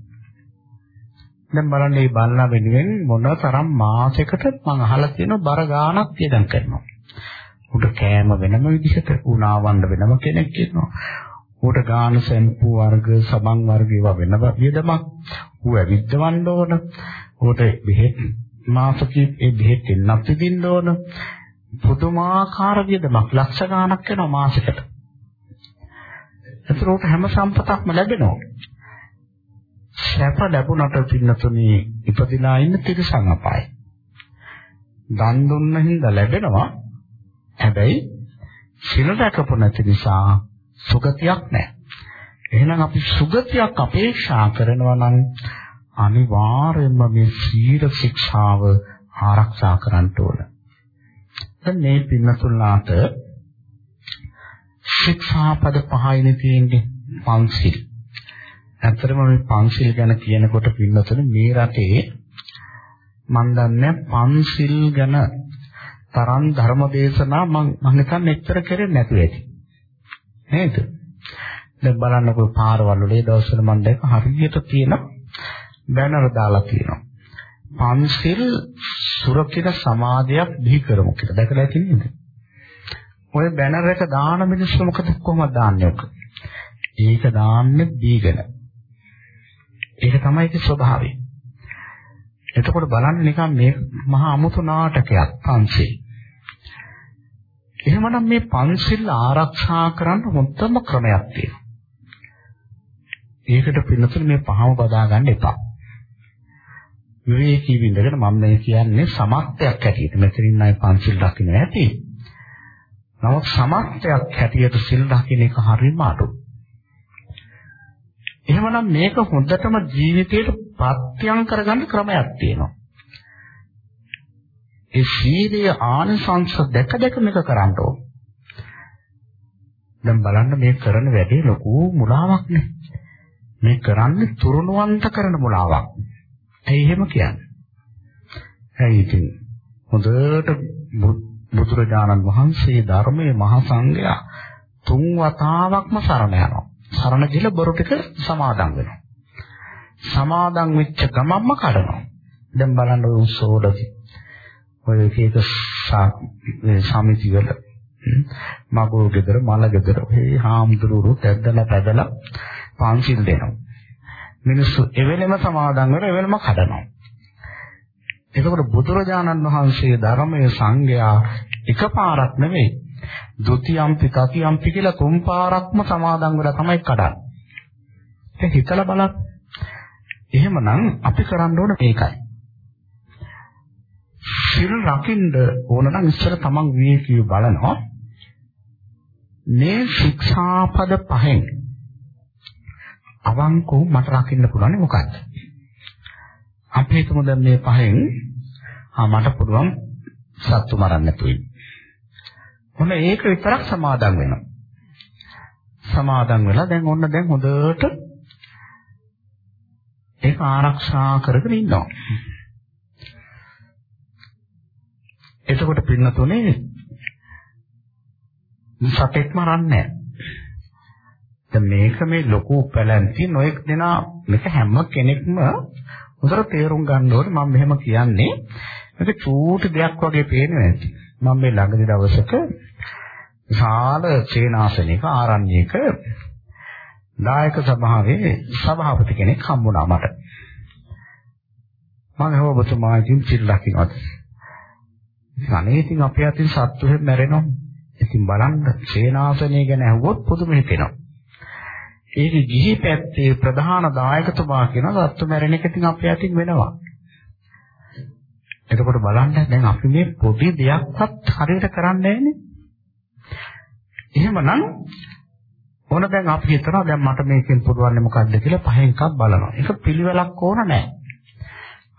දැන් බලන්න මේ බල්ලා වෙනුවෙන් මොන තරම් මාසයකට මම අහලා තියෙන බර ගාණක් වියදම් කරනවා. උට කෑම වෙනම විදිහට උනාවන්න වෙනම කෙනෙක් ඉන්නවා. උට ගාන සෙම්පු වර්ග සබන් වර්ග ඒවා වෙනම වියදමක්. ඌ ඇවිද්දවන්න ඕන. උට බෙහෙත් මාසකී ඒ බෙහෙත් දෙන්නත් විදින්න ඕන. පුදුමාකාර වියදමක් ලක්ෂ ගාණක් වෙනවා මාසෙකට. ඒතරෝට හැම සම්පතක්ම ලැබෙනවා. සැප ලැබුණට පින්නතුනි ඉපදිලා ඉන්න තිරසං අපායි. දන් දුන්න හින්දා ලැබෙනවා. හැබැයි සිල් රැකපු නැති නිසා සුගතියක් නැහැ. එහෙනම් අපි සුගතියක් අපේක්ෂා කරනවා නම් අනිවාර්යයෙන්ම මේ සීල ශික්ෂාව ආරක්ෂා කරන්න ඕන. දැන් මේ පින්නතුල්ලාට ශික්ෂාපද පහයිනේ තියෙන්නේ පන්සිල්. ඇත්තටම මේ පන්සිල් ගැන කියනකොට පින්නතුනේ මේ රටේ මන් දන්නේ පන්සිල් ගැන තරම් ධර්ම දේශනා මම මම හිතන්නේ එච්චර කරේ නැතුව ඇති. නේද? දැන් බලන්නකෝ පාරවල් වල ඒ දවස්වල මම දැක්ක හරියට තියෙන බැනර් දාලා තියෙනවා. පන්සිල් සුරක්ෂිත සමාජයක් බිහි කරමු කියලා. දැකලා ඇති නේද? ඔය බැනර් එක දාන මිනිස්සු මොකද කොහොමද දාන්නේ ඔක? ඒක දාන්නේ දීගෙන. ඒක තමයි ඒකේ ස්වභාවය. එතකොට බලන්න නිකන් මේ මහා අමුතු නාටකයක් පන්සිල්. එහෙමනම් මේ පන්සිල් ආරක්ෂා කරන්න හොඳම ක්‍රමයක් තියෙනවා. ඒකට පින්නතුනේ මේ පහම බදා ගන්න එපා. විවේකී විඳගෙන මම මේ කියන්නේ සමත්යක් හැටියට මෙතනින් අය පන්සිල් රකින්න ඇති. නමුත් සමත්යක් හැටියට සිල් රකින්න එක හරිම අඩුයි. එහෙමනම් මේක හොඳටම ජීවිතයට ප්‍රත්‍යයන් කරගන්න ක්‍රමයක් තියෙනවා. ඒ සීලයේ ආනිසංස දැක දැක මේක කරන්න ඕන. දැන් බලන්න මේ කරන වැඩේ ලොකු මුලාවක් නේ. මේ කරන්නේ තුරුණුවන්ත කරන මුලාවක්. ඇයි එහෙම කියන්නේ? ඇයි ඉතින් හොඳට බුදුරජාණන් වහන්සේ ධර්මයේ මහා සංඝයා තුන් වතාවක්ම සරණ යනවා. සරණ ගිහලා බොරු ටික සමාදන් වෙනවා. සමාදන් වෙච්ච ගමන්ම කඩනවා. දැන් බලන්න ඔය උත්සවවලදී ඔය එක එක සමිති වල මගෝ ගෙදර මල ගෙදර මේ හාමුදුරුවෝ තැද්දලා පැදලා පන්සිල් දෙනවා. මිනිස්සු එවෙලෙම සමාදන් වෙලා එවෙලම කඩනවා. එතකොට බුදුරජාණන් වහන්සේ ධර්මයේ සංඝයා එකපාරක් නෙවෙයි ဒ ුතියම්පි තතියම්පි කියලා තුන් පාරක්ම සමාදන් වෙලා තමයි කඩන්නේ. ඒක හිතලා බලන්න. එහෙමනම් අපි කරන්න ඕන මේකයි. සිල් රකින්න ඕන නම් ඉස්සර තමන් විවේකීව බලනවා. මේ ශික්ෂාපද පහෙන් අවංකව මට රකින්න පුළුවන් මොකක්ද? අපි හිතමු දැන් මේ පහෙන් ආ මට පුළුවන් සත්තු මරන්න නැතුව ඉන්න. මොන ඒක විතරක් සමාදන් වෙනවා. සමාදන් වෙලා දැන් ඔන්න දැන් හොඳට ඒක ආරක්ෂා කරගෙන ඉන්නවා. එතකොට පින්නතුනේ සතෙක් මරන්නේ දැන් මේක මේ ලොකු පැලැන්ති නොඑක් දෙනා මේක හැම කෙනෙක්ම හොඳට තේරුම් ගන්න ඕනේ මම මෙහෙම කියන්නේ මේක චූටි දෙයක් වගේ පේනවා ඇති මම මේ ළඟදි දවසක විශාල සේනාසනයක ආරණ්‍යයක දායක සභාවේ සභාපති කෙනෙක් හම්බුණා මට. මම හව ඔබතුමා ඉතින් සිල්ලා කිනවද? අනේ ඉතින් අපේ අතින් සත්තු හැම මැරෙනවා. ඉතින් බලන්න සේනාසනය ගැන ඇහුවොත් පුදුම හිතෙනවා. ඒකේ ගිහි පැත්තේ ප්‍රධාන දායකතුමා කියන සත්තු මැරෙන එක ඉතින් අපේ අතින් වෙනවා. එතකොට බලන්න දැන් අපි මේ පොඩි දෙයක්වත් හරියට කරන්නේ නැහැනේ. එහෙමනම් ඕන දැන් අපි හිතනවා දැන් මට මේකෙන් පුරවන්නේ මොකද්ද කියලා පහෙන් එකක් බලනවා. ඒක පිළිවෙලක් ඕන නැහැ.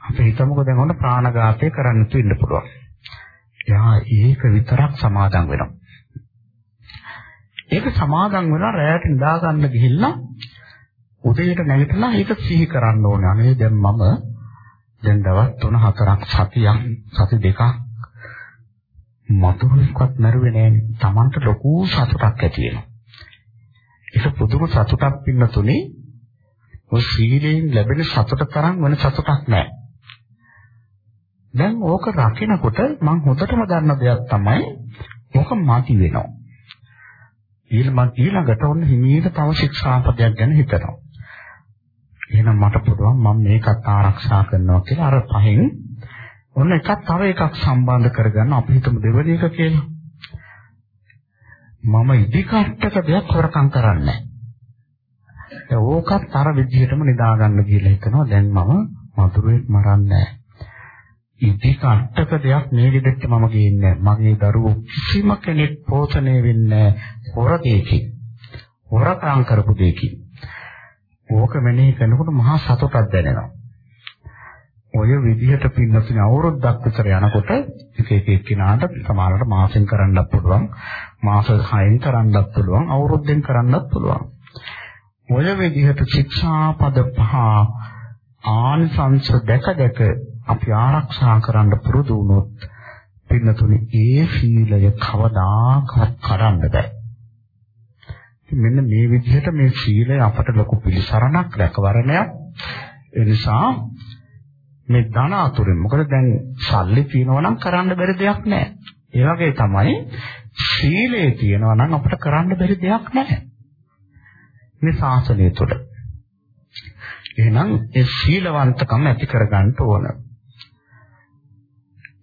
අපි හිතමුකෝ දැන් ඕන ප්‍රාණඝාතය කරන්න තු ඉන්න පුළුවන්. යා ඒක විතරක් සමාදම් වෙනවා. ඒක සමාදම් වෙලා රැයට නිදා ගන්න ගිහිල්ලා උදේට නැගිටලා ඒක සිහි කරන්න ඕනේ. අනේ දැන් මම දැන් දවස් 3-4ක් සතියක් සති දෙකක් මතුරුක්වත් මරුවේ නෑනේ. Tamanට ලොකු සතුටක් ඇති වෙනවා. ඒක පුදුම සතුටක් පින්න තුනේ ඔය සීලයෙන් ලැබෙන සතුට තරම් වෙන සතුටක් නෑ. දැන් ඕක රකිනකොට මම හොඳටම දන්න දෙයක් තමයි ඕක මදි වෙනවා. ඊළඟ ඊළඟට ඔන්න හිමීට තව ශික්ෂාපදයක් ගැන හිතනවා. එහෙනම් මට පුළුවන් මම මේකත් ආරක්ෂා කරනවා කියලා අර පහෙන් ඔන්න එකක් තව එකක් සම්බන්ධ කරගන්න අපි හිතමු දෙවෙනි එක කියලා. මම ඉදිකට්ටක දෙයක් හොරකම් කරන්නේ නැහැ. ඕකත් අර විදිහටම නිදා ගන්න කියලා හිතනවා. දැන් මම මధుරෙක් මරන්නේ නැහැ. ඉදිකට්ටක දෙයක් මේ විදිහට මම ගේන්නේ මගේ දරුවෝ කිසිම කෙනෙක් පෝෂණය වෙන්නේ හොර දෙයකින්. හොරකම් කරපු දෙයකින්. ඕක මෙනෙහි කරනකොට මහා සතුටක් දැනෙනවා. ඔය විදිහට පින්නතුනේ අවුරුද්දක් විතර යනකොට එක එක එක්කිනාට සමහරවිට මාසෙන් කරන්නත් පුළුවන් මාස 6න් කරන්නත් පුළුවන් අවුරුද්දෙන් කරන්නත් පුළුවන්. ඔය විදිහට ශික්ෂාපද පහ ආනිසංස දැක දැක අපි ආරක්ෂා කරන්න පුරුදු වුණොත් පින්නතුනේ ඒ සීලය කවදාකවත් කඩන්න බෑ. මෙන්න මේ විදිහට මේ සීලය අපට ලොකු පිළිසරණක් රැකවරණයක්. ඒ නිසා මේ ධන අතුරෙන් මොකද දැන් සල්ලි තියනවා නම් කරන්න බැරි දෙයක් නැහැ. ඒ වගේ තමයි සීලය තියනවා නම් අපිට කරන්න බැරි දෙයක් නැහැ. මේ ශාසනය තුළ. එහෙනම් ඒ සීලවන්තකම ඇති කරගන්න ඕන.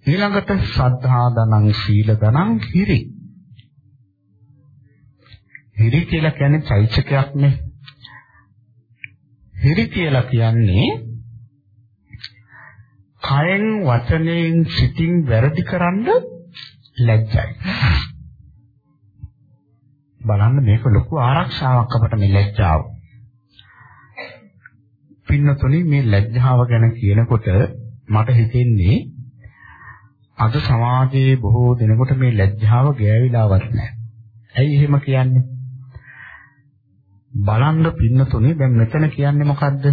ඊළඟට සද්ධා දනං සීල දනං හිරි. හිරි කියලා කියන්නේ චෛත්‍යකයක් නේ. හිරි කියලා කියන්නේ කයෙන් වචනයෙන් සිතින් වැරදි කරන්න ලැජ්ජයි. බලන්න මේක ලොකු ආරක්ෂාවක් අපට මේ ලැජ්ජාව. පින්නතුනි මේ ලැජ්ජාව ගැන කියනකොට මට හිතෙන්නේ අද සමාජයේ බොහෝ දෙනෙකුට මේ ලැජ්ජාව ගෑවිලාවත් නැහැ. ඇයි එහෙම කියන්නේ? බලන්න පින්නතුනි දැන් මෙතන කියන්නේ මොකද්ද?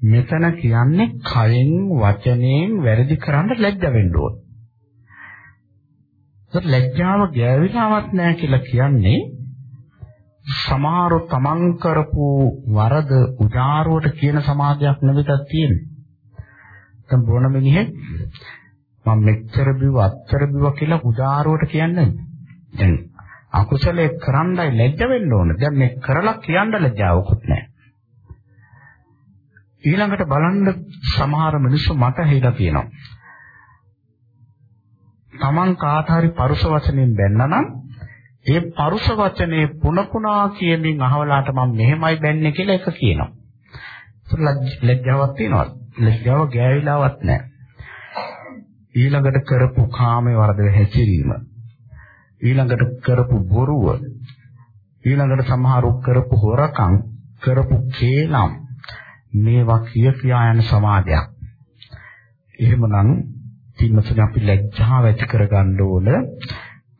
මෙතන කියන්නේ කයෙන් වචනයෙන් වැරදි කරන්න ලැජ්ජ වෙන්න ඕන. ඒත් ලැජ්ජාව ගෑවිලාවක් නැහැ කියලා කියන්නේ සමහර තමන් කරපු වරද උදාරුවට කියන සමාජයක් නෙවෙයිද තියෙන්නේ. දැන් බොන මිනිහෙක් මම මෙච්චර බිව්ව අච්චර බිව්ව කියලා උදාරුවට කියන්නේ දැන් අකුසලයේ කරන්නයි ලැජ්ජ වෙන්න ඕන. දැන් මේ කරලා කියන්න ලැජ්ජාවකුත් නැහැ. ඊළඟට බලන්න සමහර මිනිස්සු මට හිලා තියෙනවා. Taman කාට හරි පරුෂ වචනෙන් බැන්නනම් ඒ පරුෂ වචනේ පුන පුනා කියමින් අහවලාට මම මෙහෙමයි බැන්නේ කියලා එක කියනවා. ඒක ලැජ්ජාවක් තියනවද? ලැජ්ජාව ගෑවිලාවක් නැහැ. ඊළඟට කරපු කාමයේ වරද හැසිරීම. ඊළඟට කරපු බොරුව. ඊළඟට සමහරු කරපු හොරකම්, කරපු කේලම් මේවා කිය කියා යන සමාජයක්. එහෙමනම් තින්නසන අපි ලැජ්ජාව ඇති කරගන්න ඕන.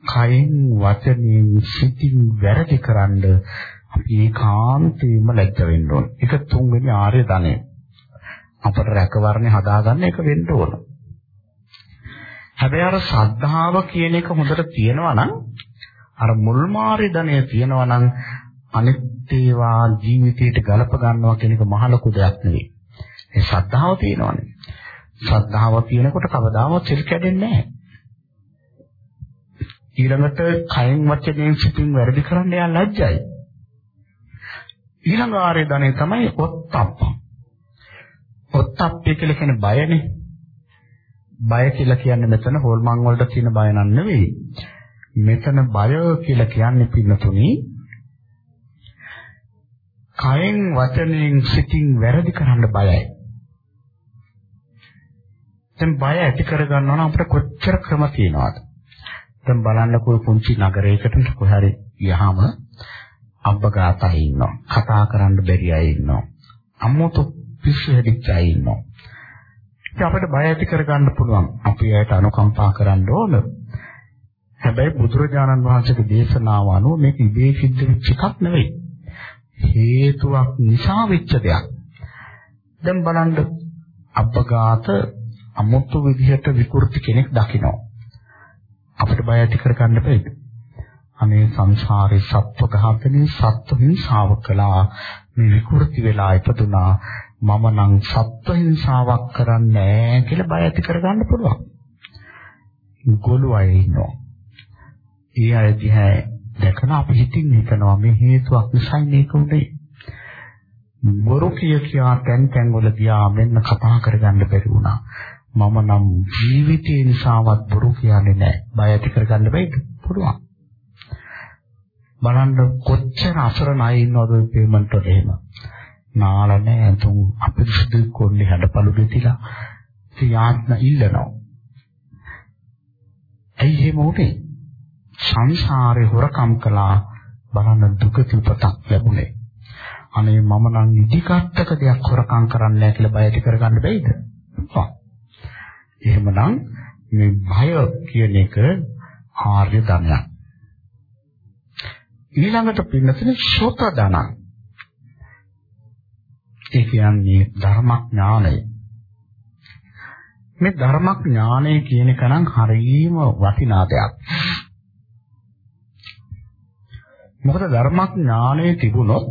කයින් වචනෙන් සිතින් වැරදි කරන්න අපි ඒකාන්තයෙන්ම ලැජ්ජ වෙන්න ඕන. ඒක තුන්වෙනි ආර්ය ධනය. අපට රැකවරණේ හදාගන්න එක වෙන්න ඕන. හැබැයි අර ශ්‍රද්ධාව කියන එක හොඳට තියෙනවා නම් අර මුල් මාර්ය ධනය තියෙනවා නම් අනිත් ඒවා ජීවිතයට ගලප ගන්නවා කියන එක මහ ලොකු දෙයක් නෙවෙයි. ඒ ශ්‍රද්ධාව තියෙනවානේ. ශ්‍රද්ධාව තියෙනකොට කවදාවත් සිල් කැඩෙන්නේ නැහැ. ඊළඟට කයෙන් වචනයෙන් සිතින් වැරදි කරන්න යා ලැජ්ජයි. ඊළඟ ආර්ය ධනෙ තමයි ඔත්තප්ප. ඔත්තප්පය කියලා කියන්නේ බයනේ. බය කියලා කියන්නේ මෙතන හොල්මන් වලට තියෙන බය නන් නෙවෙයි. මෙතන බය කියලා කියන්නේ පින්නතුනි කයෙන් වචනයෙන් සිතින් වැරදි කරන්න බයයි. දැන් බය ඇති කරගන්නවා නම් අපිට කොච්චර ක්‍රම තියෙනවද? දැන් බලන්නකෝ පුංචි නගරයකට කොහරි ගියාම අබ්බගාතයි ඉන්නවා. කතා කරන්න බැරි අය ඉන්නවා. අම්මෝතු පිස්සු හැදිච්ච අය ඉන්නවා. ඉතින් අපිට බය ඇති කරගන්න පුළුවන්. අපි ඇයට අනුකම්පා කරන්න ඕන. හැබැයි බුදුරජාණන් වහන්සේගේ දේශනාව අනුව මේක ඉබේ සිද්ධ වෙච්ච එකක් නෙවෙයි. හේතුවක් නිසා වෙච්ච දෙයක්. දැන් බලන්න අබ්බගාත අමුතු විදිහට විකෘති කෙනෙක් දකිනවා. අපිට බය ඇති කරගන්න බැයිද? අනේ සංසාරේ සත්ව ඝාතනේ සත්ව හිංසාව කළා මේ විකෘති වෙලා ඉපදුනා මම නම් සත්ව හිංසාවක් කරන්නේ නැහැ කියලා බය ඇති කරගන්න පුළුවන්. ගොළු අය ඉන්නවා. ඒ අය දිහා දැකලා අපි හිතින් හිතනවා මේ හේතුවක් නිසා මේක උනේ. බොරු කිය කියා තැන් තැන් වල ගියා මෙන්න කතා කරගන්න බැරි වුණා. මම නම් ජීවිතේ නිසාවත් බොරු කියන්නේ නැහැ. බය ඇති කරගන්න බැයිද? පුළුවන්. බලන්න කොච්චර අසරණ අය ඉන්නවද පේමන්ට් වල එහෙම. නාල නැහැ තුන් අපිරිසුදු කොල්ලේ හැඩපළු දෙතිලා තියාත්න ඉල්ලනවා. ඇයි එහෙම උනේ? සංසාරේ හොරකම් කළා බලන්න දුක උපතක් ලැබුණේ. අනේ මම නම් ඉදිකට්ටක දෙයක් හොරකම් කරන්නේ නැහැ කියලා බය ඇති කරගන්න බැයිද? ඔව්. එහෙමනම් මේ භය කියන එක ආර්ය ධනයක්. ඊළඟට පින්නතේ ශෝත ධන. ඒ කියන්නේ ධර්මඥානය. මේ ධර්මඥානය කියන එක නම් හරියම වටිනා දෙයක්. මොකද ධර්මඥානය තිබුණොත්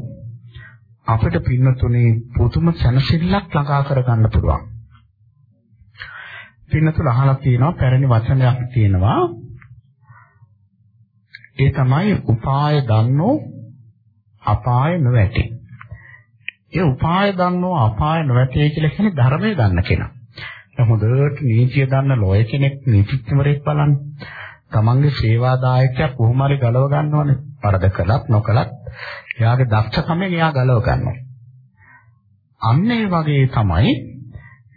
අපිට පින්නතුනේ පුදුම සැනසෙල්ලක් ළඟා කරගන්න පුළුවන්. පින්නතුල අහලා තියෙනවා පැරණි වචනයක් තියෙනවා. ඒ තමයි උපාය දන්නෝ අපාය නොවැටේ. ඒ උපාය දන්නෝ අපාය නොවැටේ කියලා කියන්නේ ධර්මයේ දන්න කෙනා. දැන් හොඳට නීතිය දන්න ලෝය කෙනෙක් නීතිඥවරයෙක් බලන්න. තමන්ගේ සේවාදායකයා කොහොම හරි ගලව ගන්නවනේ. වරද කළත් නොකළත් එයාගේ දක්ෂකමෙන් එයා ගලව ගන්නවා. අන්න ඒ වගේ තමයි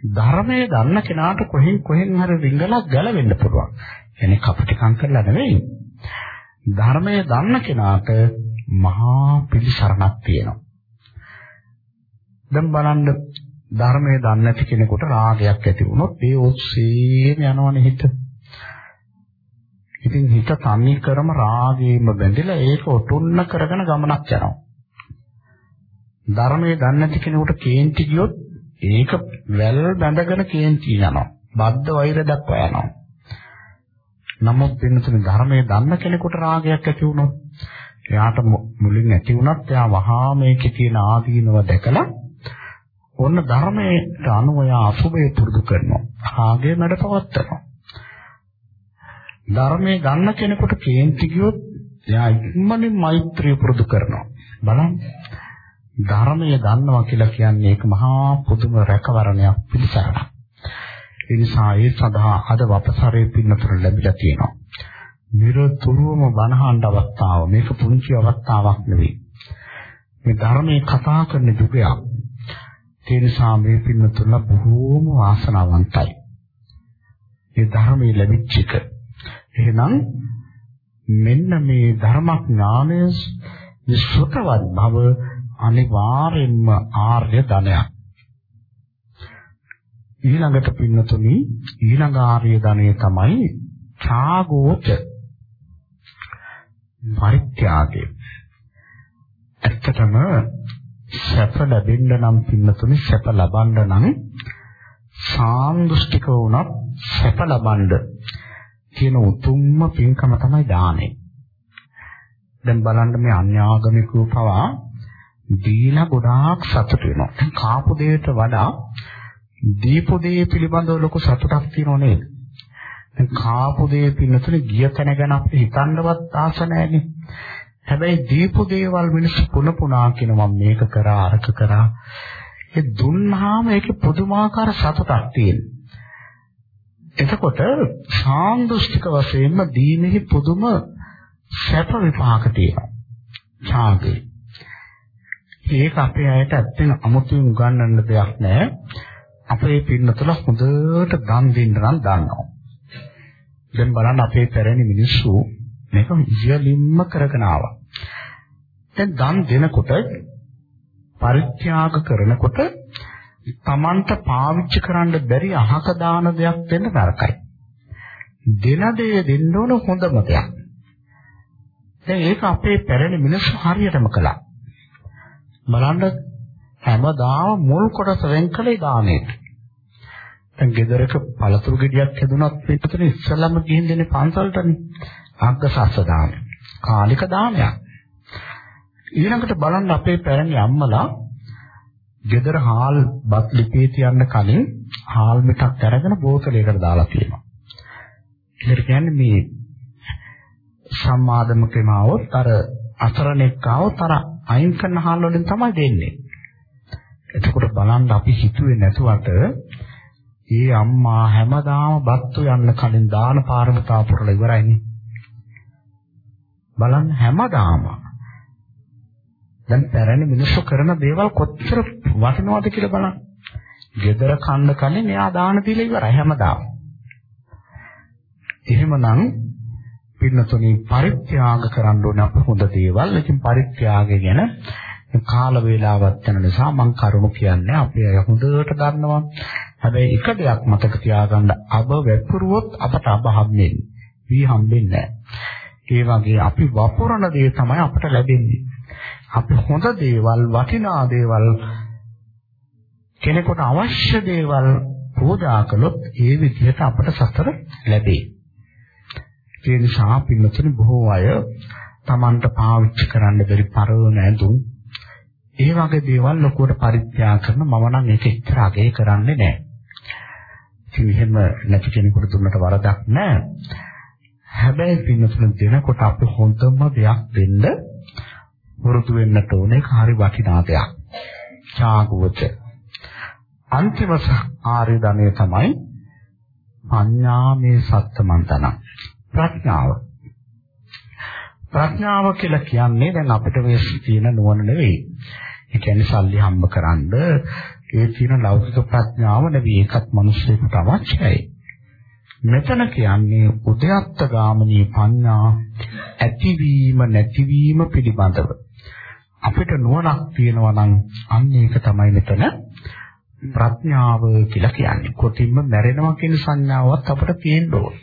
ධර්මයේ දන්න කෙනාට කොහෙන් කොහෙන් හරි රිංගලා ගලවෙන්න පුළුවන්. එනේ කපටිකම් කරලා නෙවෙයි. ධර්මයේ දන්න කෙනාට මහා පිළිසරණක් තියෙනවා. දැන් බලන්න ධර්මයේ දන්නේ නැති කෙනෙකුට රාගයක් ඇති වුණොත් ඒ ඔස්සේම යනවනේ හිත. ඉතින් හිත තනි කරම රාගයෙන්ම බැඳිලා ඒක ඔටුන්න කරගෙන ගමනක් යනවා. ධර්මයේ දන්නේ නැති කෙනෙකුට කේන්ති ගියොත් ඒක වැල් බැඳගෙන කේන්ති යනවා. බද්ධ වෛර දක්වා යනවා. නමුත් වෙනතුනේ ධර්මයේ දන්න කෙනෙකුට රාගයක් ඇති වුණොත් එයාට මුලින් ඇති වුණත් එයා වහා මේකේ තියෙන ආදීනව දැකලා ඔන්න ධර්මයට අනුව එයා අසුබය පුරුදු කරනවා. රාගය මඩපවත්තනවා. ධර්මයේ ගන්න කෙනෙකුට කේන්ති ගියොත් එයා ඉක්මනින් මෛත්‍රිය පුරුදු කරනවා. බලන්න ධර්මය දන්නවා කියලා කියන්නේ ඒක මහා පුදුම රැකවරණයක් පිළිසරණක්. ඒ නිසා ඒ සඳහා අද වපසරේ පින්නතර ලැබිලා තියෙනවා. නිරතුරුවම වනහඬ අවස්ථාව මේක පුංචි අවස්ථාවක් නෙවෙයි. මේ ධර්මයේ කතා කරන යුගයක්. ඒ නිසා මේ පින්නතුල බොහෝම වාසනාවන්තයි. මේ ධර්මයේ ලැබිච්ච එක. එහෙනම් මෙන්න මේ ධර්මඥානය විශ්වතවත් භව අනිවාර්යෙන්ම ආර්ය ධනයක්. ඊළඟට පින්නතුනි ඊළඟ ආර්ය ධනය තමයි ඡාගෝච පරිත්‍යාගය. ඇත්තටම සැප ලැබෙන්න නම් පින්නතුනි සැප ලබන්න නම් සාන්දෘෂ්ටික වුණත් සැප ලබන්න කියන උතුම්ම පින්කම තමයි දානෙ. දැන් බලන්න මේ අන්‍යාගමිකව පවා දීලා ගොඩාක් සතුට වෙනවා. කාපු දෙයට වඩා දීපු දේ පිළිබඳව ලොකු සතුටක් තියෙනව නේද? දැන් කාපු දේ පින්නතුනේ ගිය තැන ගැන අපිට හිතන්නවත් ආස නැහැනේ. හැබැයි දීපු දේවල් මිනිස්සු පුන පුනා කියන මම මේක කරා අරක කරා. ඒ දුන්නාම ඒකේ පුදුමාකාර සතුටක් තියෙනවා. එතකොට සාන්දෘෂ්ටික වශයෙන්ම දීමෙහි පුදුම සැප විපාක තියෙනවා. ඡාගේ. ඒක අපේ අයට ඇත්තෙන් අමුතුවෙන් උගන්වන්න දෙයක් නෑ. අපේ පින්නතුල හොඳට දන් දෙන්න නම් දන්නවා. දැන් බලන්න අපේ පැරණි මිනිස්සු මේක ඉහළින්ම කරගෙන ආවා. දැන් දන් දෙනකොට පරිත්‍යාග කරනකොට Tamanට පාවිච්චි කරන්න බැරි අහක දාන දෙයක් දෙන්න නරකයි. දෙන දේ දෙන්න ඕන හොඳම දෙයක්. දැන් ඒක අපේ පැරණි මිනිස්සු හරියටම කළා. බලන්න හැමදාම මුල් කොටස වෙන් කළේ දානෙට. දැන් ගෙදරක පළතුරු ගෙඩියක් හැදුනත් පිටතට ඉස්සලම ගිහින් දෙන්නේ පන්සලටනේ. අග්ගසස්ස දාන. කාලික දානයක්. ඊළඟට බලන්න අපේ පැරණි අම්මලා ගෙදර හාල් බත් ලිපේ තියන්න කලින් හාල් මිටක් අරගෙන බෝතලයකට දාලා තියෙනවා. ඒකට කියන්නේ මේ සම්මාදමකම આવොත් අර අසරණෙක් આવොත් අර අයින් කරන හාල් වලින් තමයි දෙන්නේ. එතකොට බලන්න අපි හිතුවේ නැතුවට ඒ අම්මා හැමදාම බත්තු යන්න කලින් දාන පාරමිතා පුරලා ඉවරයිනේ. බලන්න හැමදාම දැන් පැරණි මිනිස්සු කරන දේවල් කොච්චර වටිනවද කියලා බලන්න. gedara කන්න කලින් එයා දාන දීලා ඉවරයි හැමදාම. එහෙමනම් පින්නතුනි පරිත්‍යාග කරන්න ඕන අප හොඳ දේවල්. ඉතින් පරිත්‍යාගය ගැන කාල වේලාවක් යන නිසා මම කරුණු කියන්නේ අපි අය හොඳට දන්නවා. හැබැයි එක දෙයක් මතක තියාගන්න අබ වැපරුවොත් අපට අබ හම්බෙන්නේ. වී හම්බෙන්නේ නැහැ. ඒ වගේ අපි වපුරන දේ තමයි අපට ලැබෙන්නේ. අපි හොඳ දේවල් වටිනා දේවල් කෙනෙකුට අවශ්‍ය දේවල් පූජා කළොත් ඒ විදිහට අපට සතර ලැබේ. ඒ නිසා පින්නතුනි බොහෝ අය Tamanට පාවිච්චි කරන්න බැරි පරණ ඇඳුම් ඒ වගේ දේවල් ලොකුවට පරිත්‍යාග කරන මම නම් ඒක එච්චර අගය කරන්නේ නැහැ. ඉතින් එහෙම නැති කෙනෙකුට දුන්නට වරදක් නැහැ. හැබැයි පින්නතුන දෙනකොට අපි හොඳම දෙයක් දෙන්න වරුතු වෙන්නට ඕනේ ඒක හරි වටිනා දෙයක්. ඡාගුවච. අන්තිම ආර්ය ධනය තමයි පඤ්ඤාමේ සත්තමන්තන. ප්‍රඥාව. ප්‍රඥාව කියලා කියන්නේ දැන් අපිට මේ තියෙන නුවණ නෙවෙයි. ඒ කියන්නේ සල්ලි හම්බ කරන්ඩ ඒ තියෙන ලෞකික ප්‍රඥාව නෙවෙයි ඒකත් මිනිස්සුන්ට අවශ්‍යයි. මෙතන කියන්නේ උද්‍යත්ත ගාමිනී පඤ්ඤා ඇතිවීම නැතිවීම පිළිබඳව අපිට නුවණක් තියෙනවා නම් අන්න ඒක තමයි මෙතන ප්‍රඥාව කියලා කියන්නේ. කොටින්ම මැරෙනවා කියන සංඥාවක් අපිට තියෙන්න ඕන.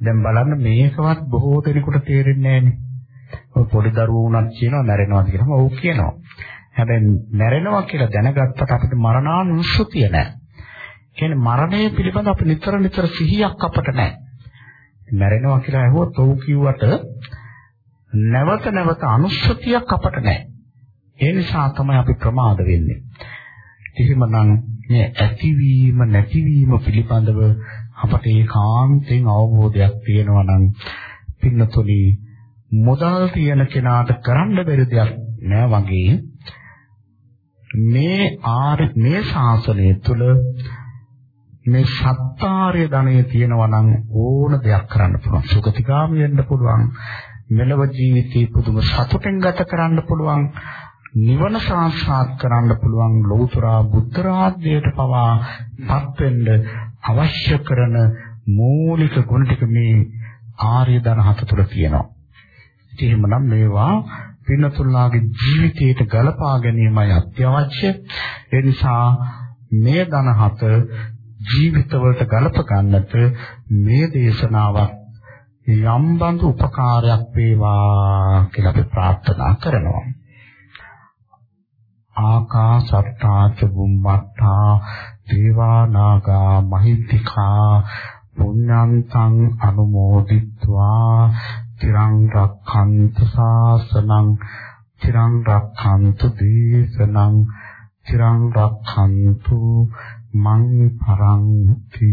දැන් බලන්න මේකවත් බොහෝ දෙනෙකුට තේරෙන්නේ නැහැනේ. පොඩි දරුවෝ උනත් කියනවා මැරෙනවාද කියලාම ඔව් කියනවා. හැබැයි මැරෙනවා කියලා දැනගත්තට අපිට මරණානුස්සතිය නැහැ. කියන්නේ මරණය පිළිබඳ අපි නිතර නිතර සිහියක් අපට නැහැ. මැරෙනවා කියලා ඇහුවොත් ඔව් කිව්වට නැවත නැවත අනුස්සතියක් අපට නැහැ. ඒ නිසා තමයි අපි ප්‍රමාද වෙන්නේ. එහෙමනම් මේ ඇතිවීම නැතිවීම පිළිබඳව අපට ඒකාන්තයෙන් අවබෝධයක් තියෙනවා නම් පින්නතුනි මොදල් තියෙන කෙනාට කරන්න බැරි දෙයක් නෑ වගේ මේ ආර මේ ශාසනය තුළ මේ සත්‍තාර්ය ධනය තියෙනවා නම් ඕන දෙයක් කරන්න පුළුවන් සුගතිගාමී වෙන්න පුළුවන් මෙලව ජීවිතේ පුදුම සතුටෙන් ගත කරන්න පුළුවන් නිවන සාක්ෂාත් කරන්න පුළුවන් ලෞතර බුද්ධ රාජ්‍යයට පවා පත් වෙන්න අවශ්‍ය කරන මූලික ගුණ ටික මේ ආර්ය ධන හත තුළ තියෙනවා. එහෙමනම් මේවා පින්නතුල්ලාගේ ජීවිතයට ගලපා ගැනීමයි අත්‍යවශ්‍ය. ඒ නිසා මේ ධන හත ජීවිතවලට ගලප ගන්නට මේ දේශනාවක් යම් බඳු උපකාරයක් වේවා කියලා අපි ප්‍රාර්ථනා කරනවා. ආකාසත්තා ච බුම්මත්තා දේවා නාග මහිත්‍තිකා පුඤ්ඤන්තං අනුමෝදිත්වා තිරං රක්ඛන්තු ශාසනං තිරං රක්ඛන්තු දේශනං තිරං රක්ඛන්තු මං පරන්ති